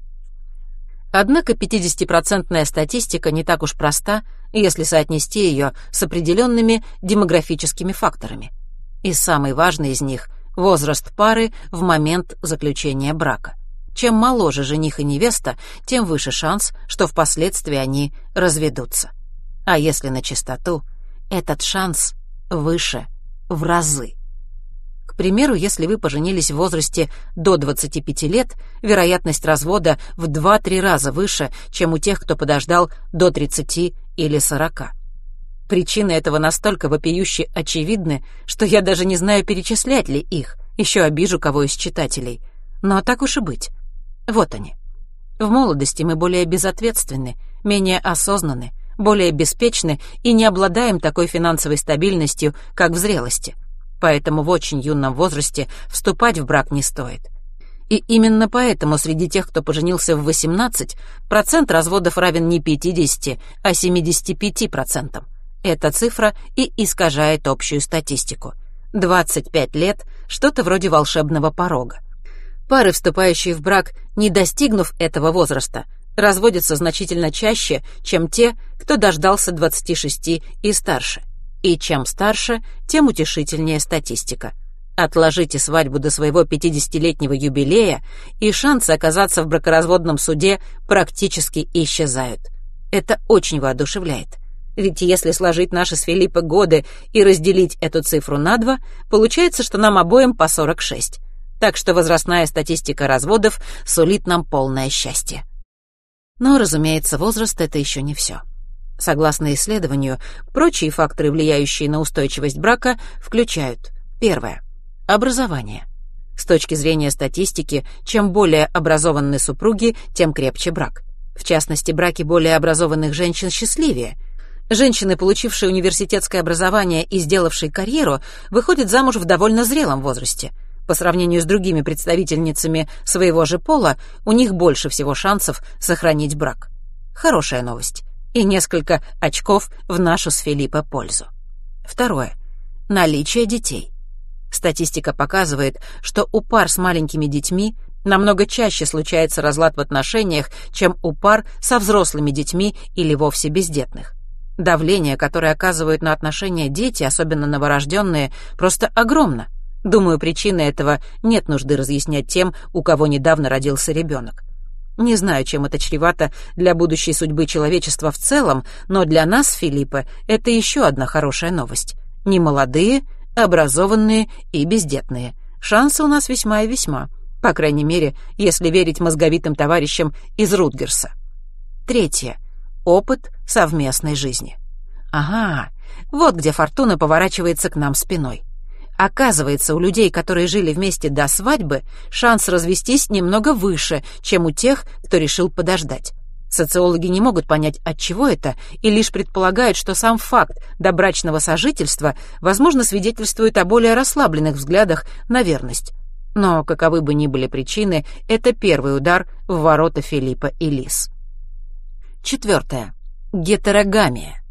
Однако 50-процентная статистика не так уж проста, если соотнести ее с определенными демографическими факторами. И самый важный из них — возраст пары в момент заключения брака. Чем моложе жених и невеста, тем выше шанс, что впоследствии они разведутся. А если на чистоту, этот шанс выше в разы примеру, если вы поженились в возрасте до 25 лет, вероятность развода в 2-3 раза выше, чем у тех, кто подождал до 30 или 40. Причины этого настолько вопиюще очевидны, что я даже не знаю, перечислять ли их, еще обижу кого из читателей. Но так уж и быть. Вот они. В молодости мы более безответственны, менее осознаны, более беспечны и не обладаем такой финансовой стабильностью, как в зрелости — поэтому в очень юном возрасте вступать в брак не стоит. И именно поэтому среди тех, кто поженился в 18, процент разводов равен не 50, а 75%. Эта цифра и искажает общую статистику. 25 лет — что-то вроде волшебного порога. Пары, вступающие в брак, не достигнув этого возраста, разводятся значительно чаще, чем те, кто дождался 26 и старше. И чем старше, тем утешительнее статистика. Отложите свадьбу до своего 50-летнего юбилея, и шансы оказаться в бракоразводном суде практически исчезают. Это очень воодушевляет. Ведь если сложить наши с Филиппо годы и разделить эту цифру на два, получается, что нам обоим по 46. Так что возрастная статистика разводов сулит нам полное счастье. Но, разумеется, возраст — это еще не все. Согласно исследованию, прочие факторы, влияющие на устойчивость брака, включают первое — образование. С точки зрения статистики, чем более образованные супруги, тем крепче брак. В частности, браки более образованных женщин счастливее. Женщины, получившие университетское образование и сделавшие карьеру, выходят замуж в довольно зрелом возрасте. По сравнению с другими представительницами своего же пола, у них больше всего шансов сохранить брак. Хорошая новость и несколько очков в нашу с Филиппо пользу. Второе. Наличие детей. Статистика показывает, что у пар с маленькими детьми намного чаще случается разлад в отношениях, чем у пар со взрослыми детьми или вовсе бездетных. Давление, которое оказывают на отношения дети, особенно новорожденные, просто огромно. Думаю, причины этого нет нужды разъяснять тем, у кого недавно родился ребенок. Не знаю, чем это чревато для будущей судьбы человечества в целом, но для нас, Филиппа, это еще одна хорошая новость. Не молодые, образованные и бездетные. Шансы у нас весьма и весьма. По крайней мере, если верить мозговитым товарищам из Рутгерса. Третье. Опыт совместной жизни. Ага, вот где фортуна поворачивается к нам спиной. Оказывается, у людей, которые жили вместе до свадьбы, шанс развестись немного выше, чем у тех, кто решил подождать. Социологи не могут понять, от чего это, и лишь предполагают, что сам факт добрачного сожительства, возможно, свидетельствует о более расслабленных взглядах на верность. Но, каковы бы ни были причины, это первый удар в ворота Филиппа и Лис. Четвертое. Гетерогамия.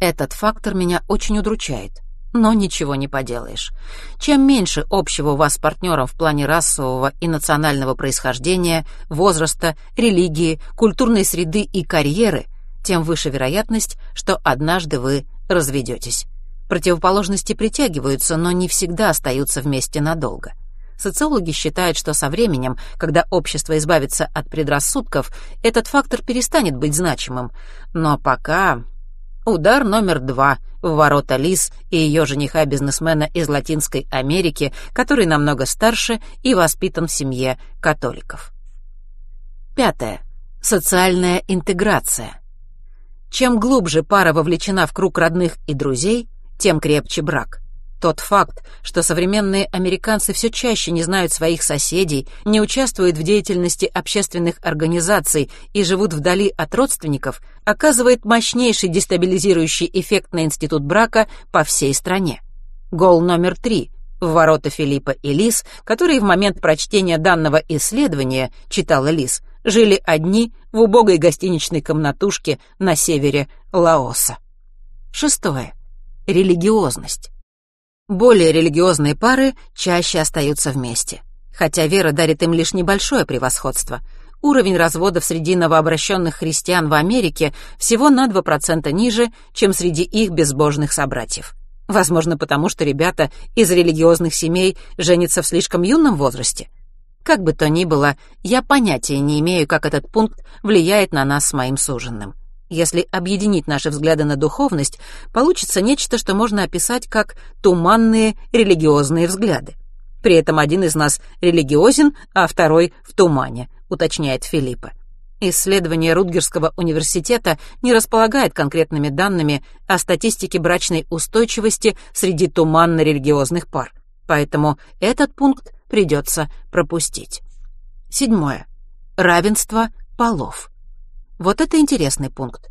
Этот фактор меня очень удручает. Но ничего не поделаешь. Чем меньше общего у вас с партнером в плане расового и национального происхождения, возраста, религии, культурной среды и карьеры, тем выше вероятность, что однажды вы разведетесь. Противоположности притягиваются, но не всегда остаются вместе надолго. Социологи считают, что со временем, когда общество избавится от предрассудков, этот фактор перестанет быть значимым. Но пока Удар номер два в ворота Лис и ее жениха-бизнесмена из Латинской Америки, который намного старше и воспитан в семье католиков. Пятое. Социальная интеграция. Чем глубже пара вовлечена в круг родных и друзей, тем крепче брак. Тот факт, что современные американцы все чаще не знают своих соседей, не участвуют в деятельности общественных организаций и живут вдали от родственников, оказывает мощнейший дестабилизирующий эффект на институт брака по всей стране. Гол номер три в ворота Филиппа и Лис, которые в момент прочтения данного исследования, читала Лис, жили одни в убогой гостиничной комнатушке на севере Лаоса. Шестое. Религиозность. Более религиозные пары чаще остаются вместе. Хотя вера дарит им лишь небольшое превосходство. Уровень разводов среди новообращенных христиан в Америке всего на 2% ниже, чем среди их безбожных собратьев. Возможно, потому что ребята из религиозных семей женятся в слишком юном возрасте. Как бы то ни было, я понятия не имею, как этот пункт влияет на нас с моим суженным. Если объединить наши взгляды на духовность, получится нечто, что можно описать как туманные религиозные взгляды. При этом один из нас религиозен, а второй в тумане, уточняет Филиппа. Исследование Рутгерского университета не располагает конкретными данными о статистике брачной устойчивости среди туманно-религиозных пар, поэтому этот пункт придется пропустить. Седьмое. Равенство полов. Вот это интересный пункт.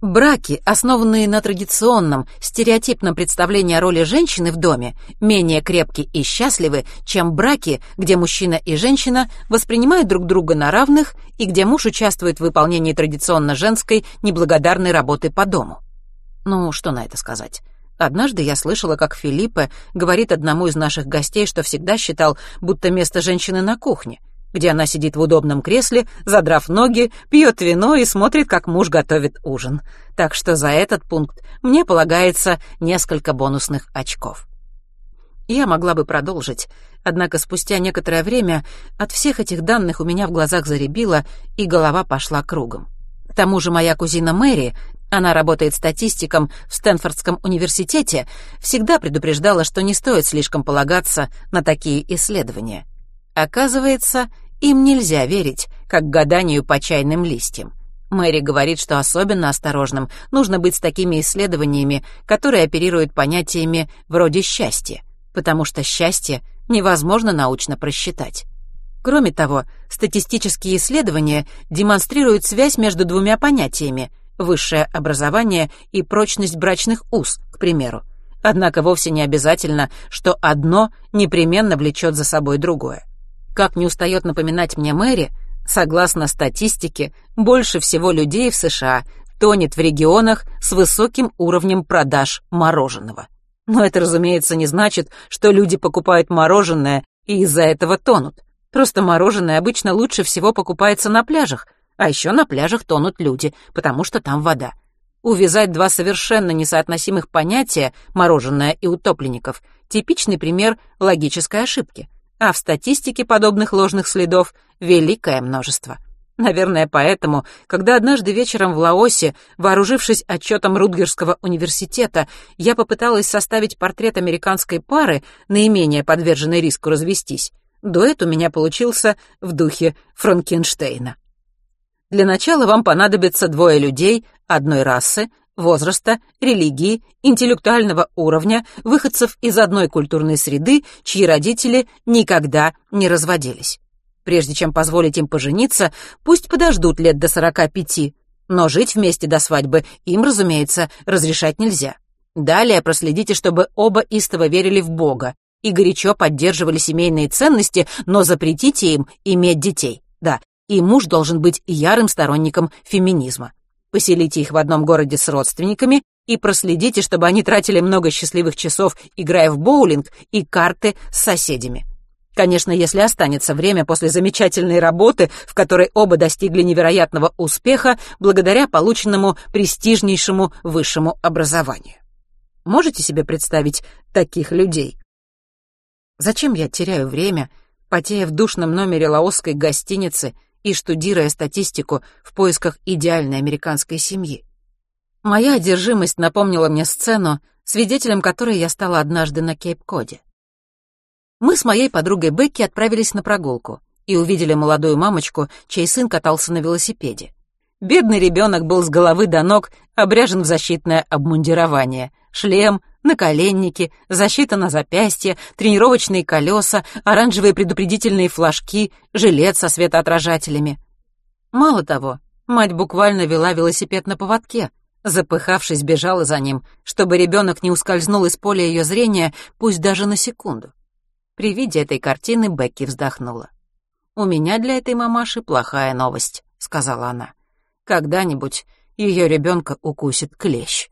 Браки, основанные на традиционном, стереотипном представлении о роли женщины в доме, менее крепки и счастливы, чем браки, где мужчина и женщина воспринимают друг друга на равных и где муж участвует в выполнении традиционно женской неблагодарной работы по дому. Ну, что на это сказать? Однажды я слышала, как Филиппе говорит одному из наших гостей, что всегда считал, будто место женщины на кухне — где она сидит в удобном кресле, задрав ноги, пьет вино и смотрит, как муж готовит ужин. Так что за этот пункт мне полагается несколько бонусных очков. Я могла бы продолжить, однако спустя некоторое время от всех этих данных у меня в глазах заребило, и голова пошла кругом. К тому же моя кузина Мэри, она работает статистиком в Стэнфордском университете, всегда предупреждала, что не стоит слишком полагаться на такие исследования. Оказывается, им нельзя верить, как гаданию по чайным листьям. Мэри говорит, что особенно осторожным нужно быть с такими исследованиями, которые оперируют понятиями вроде счастья, потому что счастье невозможно научно просчитать. Кроме того, статистические исследования демонстрируют связь между двумя понятиями — высшее образование и прочность брачных уз, к примеру. Однако вовсе не обязательно, что одно непременно влечет за собой другое. Как не устает напоминать мне Мэри, согласно статистике, больше всего людей в США тонет в регионах с высоким уровнем продаж мороженого. Но это, разумеется, не значит, что люди покупают мороженое и из-за этого тонут. Просто мороженое обычно лучше всего покупается на пляжах, а еще на пляжах тонут люди, потому что там вода. Увязать два совершенно несоотносимых понятия, мороженое и утопленников, типичный пример логической ошибки а в статистике подобных ложных следов великое множество. Наверное, поэтому, когда однажды вечером в Лаосе, вооружившись отчетом Рутгерского университета, я попыталась составить портрет американской пары, наименее подверженной риску развестись, дуэт у меня получился в духе Франкенштейна. Для начала вам понадобится двое людей одной расы, возраста, религии, интеллектуального уровня, выходцев из одной культурной среды, чьи родители никогда не разводились. Прежде чем позволить им пожениться, пусть подождут лет до сорока пяти, но жить вместе до свадьбы им, разумеется, разрешать нельзя. Далее проследите, чтобы оба истово верили в Бога, и горячо поддерживали семейные ценности, но запретите им иметь детей. Да, и муж должен быть ярым сторонником феминизма. Поселите их в одном городе с родственниками и проследите, чтобы они тратили много счастливых часов, играя в боулинг и карты с соседями. Конечно, если останется время после замечательной работы, в которой оба достигли невероятного успеха благодаря полученному престижнейшему высшему образованию. Можете себе представить таких людей? Зачем я теряю время, потея в душном номере лаосской гостиницы и штудируя статистику в поисках идеальной американской семьи? Моя одержимость напомнила мне сцену, свидетелем которой я стала однажды на Кейп-Коде. Мы с моей подругой Бекки отправились на прогулку и увидели молодую мамочку, чей сын катался на велосипеде. Бедный ребенок был с головы до ног обряжен в защитное обмундирование. Шлем, наколенники, защита на запястье, тренировочные колеса, оранжевые предупредительные флажки, жилет со светоотражателями. Мало того, мать буквально вела велосипед на поводке, запыхавшись, бежала за ним, чтобы ребенок не ускользнул из поля ее зрения, пусть даже на секунду. При виде этой картины Бекки вздохнула. «У меня для этой мамаши плохая новость», — сказала она. «Когда-нибудь ее ребенка укусит клещ.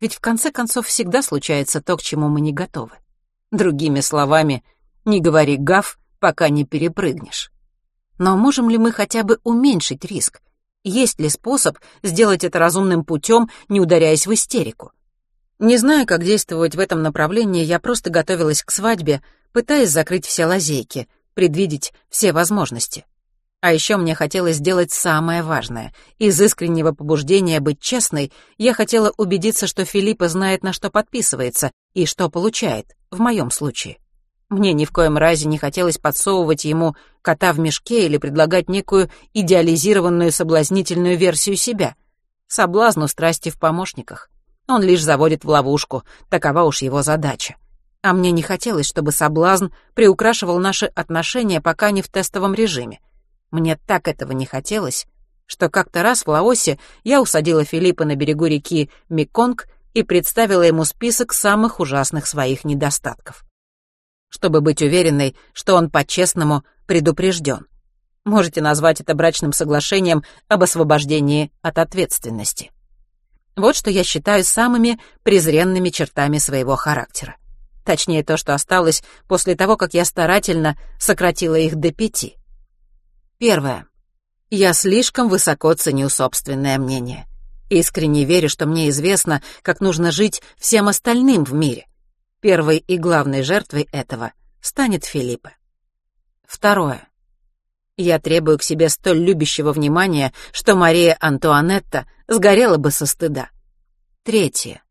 Ведь в конце концов всегда случается то, к чему мы не готовы. Другими словами, не говори гав, пока не перепрыгнешь. Но можем ли мы хотя бы уменьшить риск? Есть ли способ сделать это разумным путем, не ударяясь в истерику? Не зная, как действовать в этом направлении, я просто готовилась к свадьбе, пытаясь закрыть все лазейки, предвидеть все возможности. А еще мне хотелось сделать самое важное. Из искреннего побуждения быть честной, я хотела убедиться, что Филиппа знает, на что подписывается и что получает, в моем случае. Мне ни в коем разе не хотелось подсовывать ему кота в мешке или предлагать некую идеализированную соблазнительную версию себя. Соблазну страсти в помощниках. Он лишь заводит в ловушку, такова уж его задача. А мне не хотелось, чтобы соблазн приукрашивал наши отношения, пока не в тестовом режиме. Мне так этого не хотелось, что как-то раз в Лаосе я усадила Филиппа на берегу реки Меконг и представила ему список самых ужасных своих недостатков. Чтобы быть уверенной, что он по-честному предупрежден. Можете назвать это брачным соглашением об освобождении от ответственности. Вот что я считаю самыми презренными чертами своего характера. Точнее, то, что осталось после того, как я старательно сократила их до пяти. Первое. Я слишком высоко ценю собственное мнение. Искренне верю, что мне известно, как нужно жить всем остальным в мире. Первой и главной жертвой этого станет Филиппа. Второе. Я требую к себе столь любящего внимания, что Мария Антуанетта сгорела бы со стыда. Третье.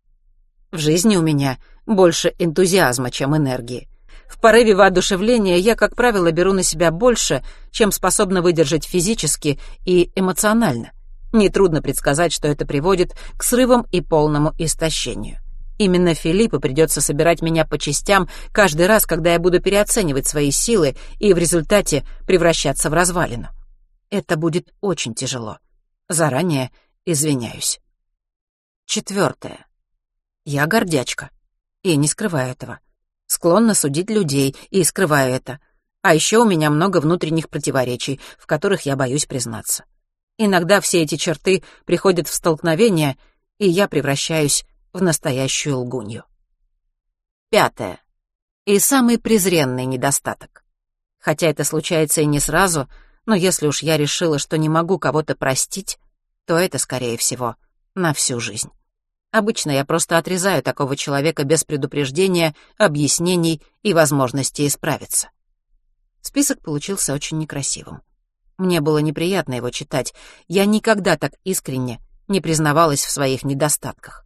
В жизни у меня больше энтузиазма, чем энергии. В порыве воодушевления я, как правило, беру на себя больше, чем способна выдержать физически и эмоционально. Нетрудно предсказать, что это приводит к срывам и полному истощению. Именно Филиппу придется собирать меня по частям каждый раз, когда я буду переоценивать свои силы и в результате превращаться в развалину. Это будет очень тяжело. Заранее извиняюсь. Четвертое. Я гордячка. И не скрываю этого. Склонна судить людей и скрываю это. А еще у меня много внутренних противоречий, в которых я боюсь признаться. Иногда все эти черты приходят в столкновение, и я превращаюсь в настоящую лгунью. Пятое. И самый презренный недостаток. Хотя это случается и не сразу, но если уж я решила, что не могу кого-то простить, то это, скорее всего, на всю жизнь. Обычно я просто отрезаю такого человека без предупреждения, объяснений и возможности исправиться. Список получился очень некрасивым. Мне было неприятно его читать. Я никогда так искренне не признавалась в своих недостатках.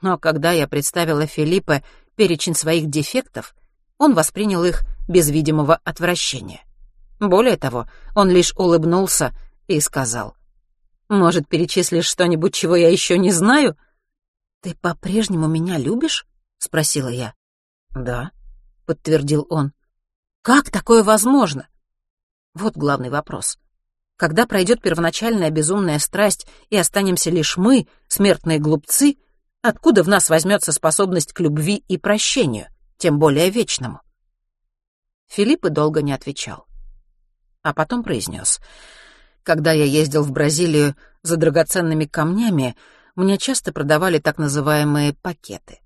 Но когда я представила Филиппе перечень своих дефектов, он воспринял их без видимого отвращения. Более того, он лишь улыбнулся и сказал, «Может, перечислишь что-нибудь, чего я еще не знаю?» «Ты по-прежнему меня любишь?» — спросила я. «Да», — подтвердил он. «Как такое возможно?» Вот главный вопрос. Когда пройдет первоначальная безумная страсть и останемся лишь мы, смертные глупцы, откуда в нас возьмется способность к любви и прощению? тем более вечному. Филипп и долго не отвечал. А потом произнес. Когда я ездил в Бразилию за драгоценными камнями, мне часто продавали так называемые пакеты.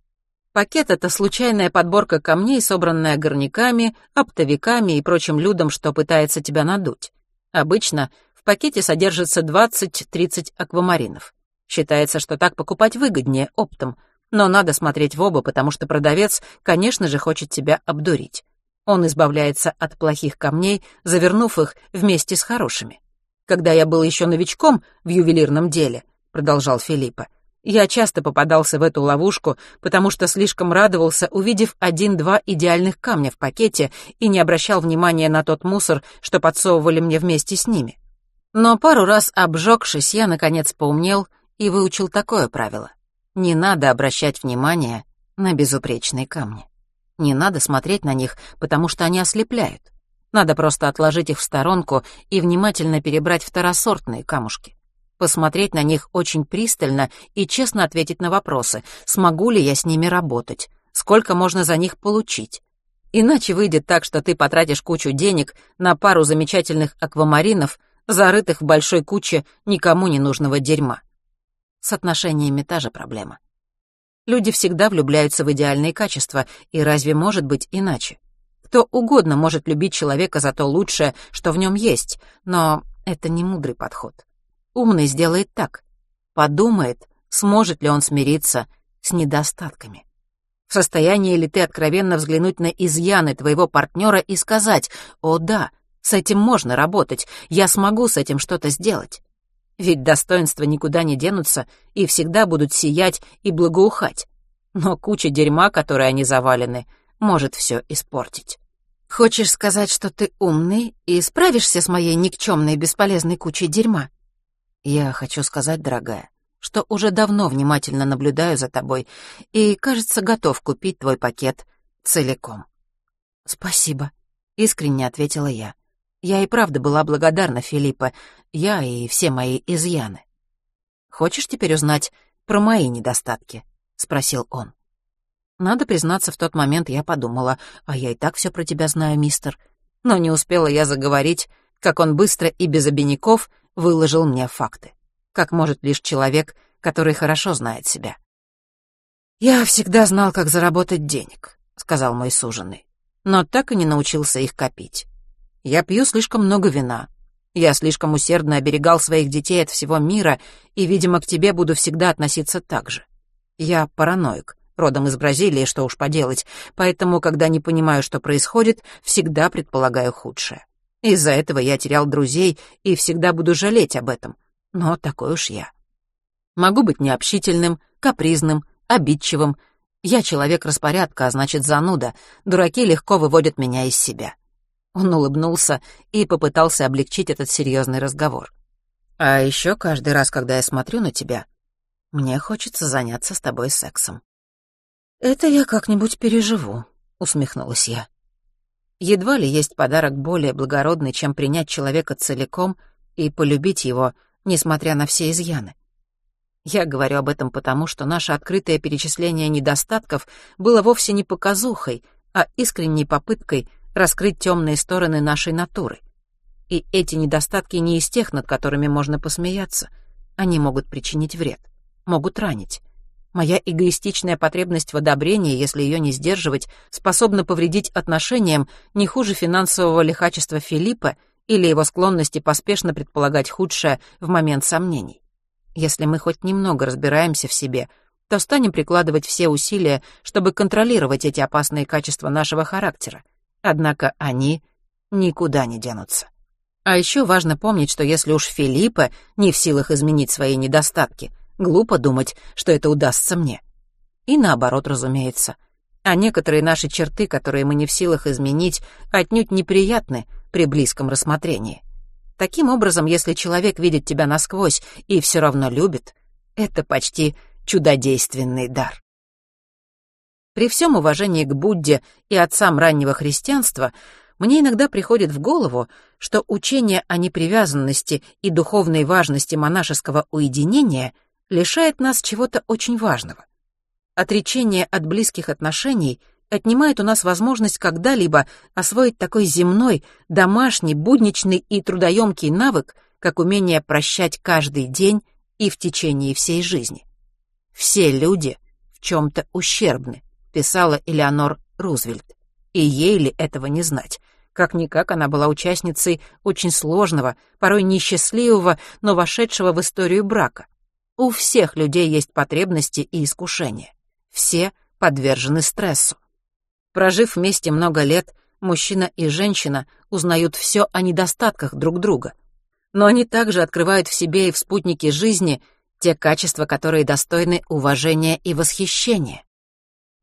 Пакет — это случайная подборка камней, собранная горняками, оптовиками и прочим людом, что пытается тебя надуть. Обычно в пакете содержится 20-30 аквамаринов. Считается, что так покупать выгоднее оптом, но надо смотреть в оба, потому что продавец, конечно же, хочет тебя обдурить. Он избавляется от плохих камней, завернув их вместе с хорошими. Когда я был еще новичком в ювелирном деле, продолжал Филиппа, я часто попадался в эту ловушку, потому что слишком радовался, увидев один-два идеальных камня в пакете и не обращал внимания на тот мусор, что подсовывали мне вместе с ними. Но пару раз обжегшись, я, наконец, поумнел и выучил такое правило. Не надо обращать внимание на безупречные камни. Не надо смотреть на них, потому что они ослепляют. Надо просто отложить их в сторонку и внимательно перебрать второсортные камушки посмотреть на них очень пристально и честно ответить на вопросы, смогу ли я с ними работать, сколько можно за них получить. Иначе выйдет так, что ты потратишь кучу денег на пару замечательных аквамаринов, зарытых в большой куче никому не нужного дерьма. С отношениями та же проблема. Люди всегда влюбляются в идеальные качества, и разве может быть иначе? Кто угодно может любить человека за то лучшее, что в нем есть, но это не мудрый подход. Умный сделает так. Подумает, сможет ли он смириться с недостатками. В состоянии ли ты откровенно взглянуть на изъяны твоего партнера и сказать «О да, с этим можно работать, я смогу с этим что-то сделать». Ведь достоинства никуда не денутся и всегда будут сиять и благоухать. Но куча дерьма, которой они завалены, может все испортить. Хочешь сказать, что ты умный и справишься с моей никчемной бесполезной кучей дерьма? Я хочу сказать, дорогая, что уже давно внимательно наблюдаю за тобой и, кажется, готов купить твой пакет целиком. Спасибо, искренне ответила я. Я и правда была благодарна Филиппа, я и все мои изъяны. Хочешь теперь узнать про мои недостатки? спросил он. Надо признаться, в тот момент я подумала, а я и так все про тебя знаю, мистер. Но не успела я заговорить, как он быстро и без обиняков — выложил мне факты. Как может лишь человек, который хорошо знает себя. «Я всегда знал, как заработать денег», — сказал мой суженый, «но так и не научился их копить. Я пью слишком много вина. Я слишком усердно оберегал своих детей от всего мира, и, видимо, к тебе буду всегда относиться так же. Я параноик, родом из Бразилии, что уж поделать, поэтому, когда не понимаю, что происходит, всегда предполагаю худшее. Из-за этого я терял друзей и всегда буду жалеть об этом. Но такой уж я. Могу быть необщительным, капризным, обидчивым. Я человек распорядка, а значит зануда. Дураки легко выводят меня из себя. Он улыбнулся и попытался облегчить этот серьезный разговор. А еще каждый раз, когда я смотрю на тебя, мне хочется заняться с тобой сексом. Это я как-нибудь переживу, усмехнулась я. Едва ли есть подарок более благородный, чем принять человека целиком и полюбить его, несмотря на все изъяны. Я говорю об этом потому, что наше открытое перечисление недостатков было вовсе не показухой, а искренней попыткой раскрыть темные стороны нашей натуры. И эти недостатки не из тех, над которыми можно посмеяться. Они могут причинить вред, могут ранить. Моя эгоистичная потребность в одобрении, если ее не сдерживать, способна повредить отношениям не хуже финансового лихачества Филиппа или его склонности поспешно предполагать худшее в момент сомнений. Если мы хоть немного разбираемся в себе, то станем прикладывать все усилия, чтобы контролировать эти опасные качества нашего характера. Однако они никуда не денутся. А еще важно помнить, что если уж Филиппа не в силах изменить свои недостатки — Глупо думать, что это удастся мне. И наоборот, разумеется. А некоторые наши черты, которые мы не в силах изменить, отнюдь неприятны при близком рассмотрении. Таким образом, если человек видит тебя насквозь и все равно любит, это почти чудодейственный дар. При всем уважении к Будде и отцам раннего христианства, мне иногда приходит в голову, что учение о непривязанности и духовной важности монашеского уединения лишает нас чего-то очень важного. Отречение от близких отношений — отнимает у нас возможность когда-либо освоить такой земной, домашний, будничный и трудоемкий навык, как умение прощать каждый день и в течение всей жизни. «Все люди в чем-то ущербны», — писала Элеонор Рузвельт. И ей ли этого не знать? Как-никак она была участницей очень сложного, порой несчастливого, но вошедшего в историю брака. У всех людей есть потребности и искушения. Все подвержены стрессу. Прожив вместе много лет, мужчина и женщина узнают все о недостатках друг друга. Но они также открывают в себе и в спутнике жизни те качества, которые достойны уважения и восхищения.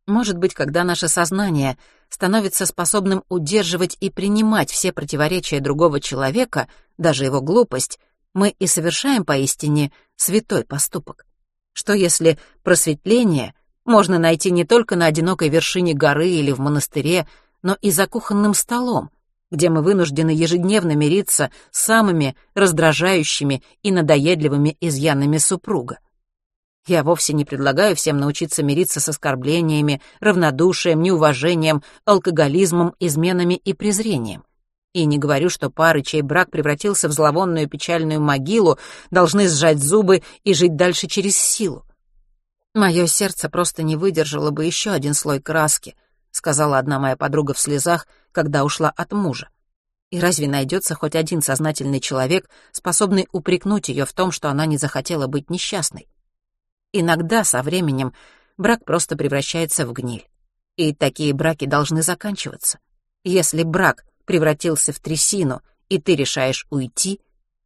Может быть, когда наше сознание становится способным удерживать и принимать все противоречия другого человека, даже его глупость, мы и совершаем поистине святой поступок. Что если просветление можно найти не только на одинокой вершине горы или в монастыре, но и за кухонным столом, где мы вынуждены ежедневно мириться с самыми раздражающими и надоедливыми изъянами супруга. Я вовсе не предлагаю всем научиться мириться с оскорблениями, равнодушием, неуважением, алкоголизмом, изменами и презрением. И не говорю, что пары, чей брак превратился в зловонную печальную могилу, должны сжать зубы и жить дальше через силу. «Мое сердце просто не выдержало бы еще один слой краски», сказала одна моя подруга в слезах, когда ушла от мужа. И разве найдется хоть один сознательный человек, способный упрекнуть ее в том, что она не захотела быть несчастной? Иногда со временем брак просто превращается в гниль. И такие браки должны заканчиваться. Если брак превратился в трясину, и ты решаешь уйти,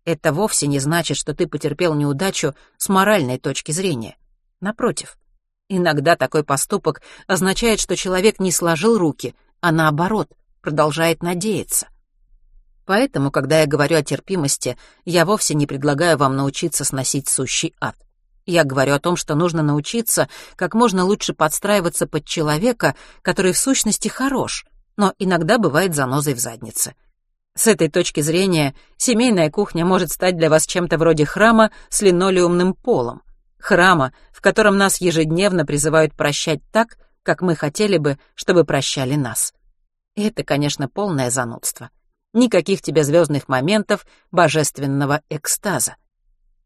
это вовсе не значит, что ты потерпел неудачу с моральной точки зрения. Напротив, иногда такой поступок означает, что человек не сложил руки, а наоборот, продолжает надеяться. Поэтому, когда я говорю о терпимости, я вовсе не предлагаю вам научиться сносить сущий ад. Я говорю о том, что нужно научиться как можно лучше подстраиваться под человека, который в сущности хорош, но иногда бывает занозой в заднице. С этой точки зрения семейная кухня может стать для вас чем-то вроде храма с линолеумным полом. Храма, в котором нас ежедневно призывают прощать так, как мы хотели бы, чтобы прощали нас. И это, конечно, полное занудство. Никаких тебе звездных моментов, божественного экстаза.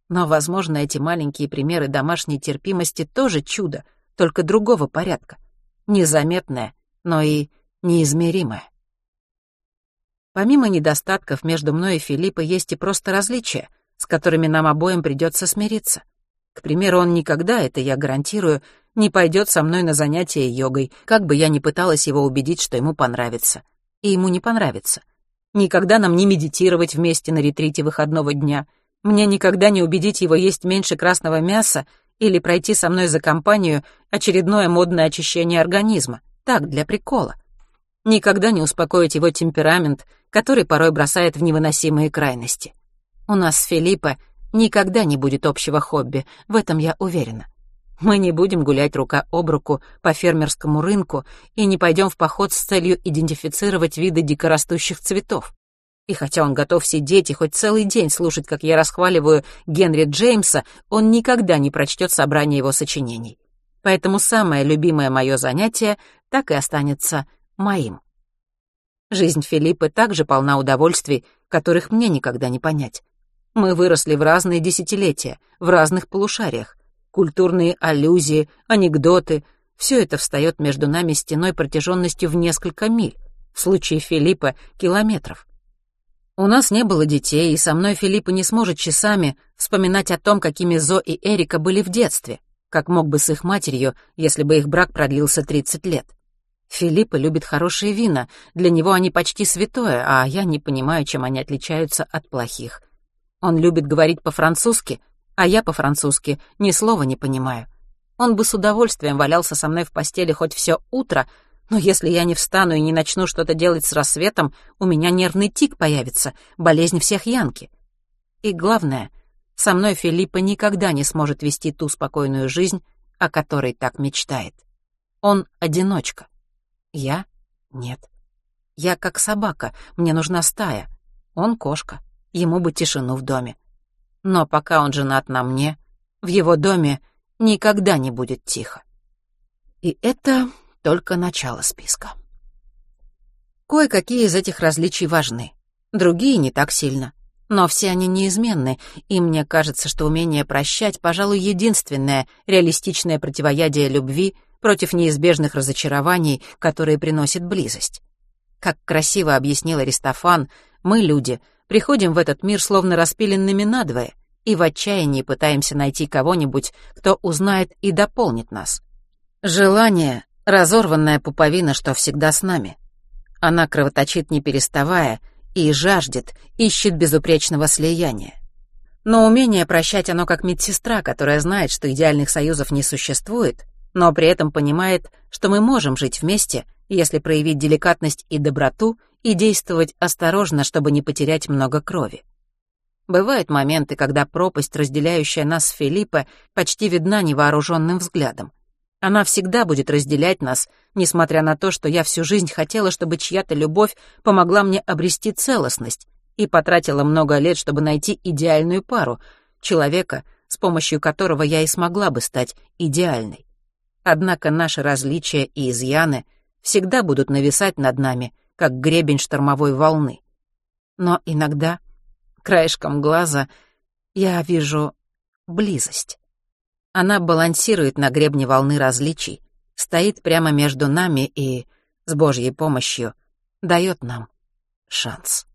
Но, возможно, эти маленькие примеры домашней терпимости тоже чудо, только другого порядка. Незаметное, но и неизмеримое. Помимо недостатков между мной и Филиппой есть и просто различия, с которыми нам обоим придется смириться. К примеру, он никогда, это я гарантирую, не пойдет со мной на занятия йогой, как бы я ни пыталась его убедить, что ему понравится. И ему не понравится. Никогда нам не медитировать вместе на ретрите выходного дня — мне никогда не убедить его есть меньше красного мяса или пройти со мной за компанию очередное модное очищение организма. Так, для прикола. Никогда не успокоить его темперамент, который порой бросает в невыносимые крайности. У нас с Филиппо никогда не будет общего хобби, в этом я уверена. Мы не будем гулять рука об руку по фермерскому рынку и не пойдем в поход с целью идентифицировать виды дикорастущих цветов. И хотя он готов сидеть и хоть целый день слушать, как я расхваливаю Генри Джеймса, он никогда не прочтет собрание его сочинений. Поэтому самое любимое мое занятие так и останется моим. Жизнь Филиппы также полна удовольствий, которых мне никогда не понять. Мы выросли в разные десятилетия, в разных полушариях. Культурные аллюзии, анекдоты — все это встает между нами стеной протяженностью в несколько миль, в случае Филиппа — километров. У нас не было детей, и со мной Филиппа не сможет часами вспоминать о том, какими Зо и Эрика были в детстве, как мог бы с их матерью, если бы их брак продлился 30 лет. Филиппа любит хорошие вина, для него они почти святое, а я не понимаю, чем они отличаются от плохих. Он любит говорить по-французски, а я по-французски ни слова не понимаю. Он бы с удовольствием валялся со мной в постели хоть все утро, но если я не встану и не начну что-то делать с рассветом, у меня нервный тик появится, болезнь всех янки. И главное, со мной Филиппа никогда не сможет вести ту спокойную жизнь, о которой так мечтает. Он одиночка. Я — нет. Я как собака, мне нужна стая. Он кошка, ему бы тишину в доме. Но пока он женат на мне, в его доме никогда не будет тихо. И это только начало списка. Кое-какие из этих различий важны, другие не так сильно. Но все они неизменны, и мне кажется, что умение прощать, пожалуй, единственное реалистичное противоядие любви против неизбежных разочарований, которые приносит близость. Как красиво объяснил Аристофан, мы, люди, приходим в этот мир словно распиленными надвое и в отчаянии пытаемся найти кого-нибудь, кто узнает и дополнит нас. Желание — разорванная пуповина, что всегда с нами. Она кровоточит не переставая и жаждет, ищет безупречного слияния. Но умение прощать оно как медсестра, которая знает, что идеальных союзов не существует, но при этом понимает, что мы можем жить вместе, если проявить деликатность и доброту и действовать осторожно, чтобы не потерять много крови. Бывают моменты, когда пропасть, разделяющая нас с Филиппо, почти видна невооруженным взглядом. Она всегда будет разделять нас, несмотря на то, что я всю жизнь хотела, чтобы чья-то любовь помогла мне обрести целостность и потратила много лет, чтобы найти идеальную пару, человека, с помощью которого я и смогла бы стать идеальной. Однако наши различия и изъяны всегда будут нависать над нами, как гребень штормовой волны. Но иногда, краешком глаза, я вижу близость. Она балансирует на гребне волны различий, стоит прямо между нами и, с Божьей помощью, дает нам шанс.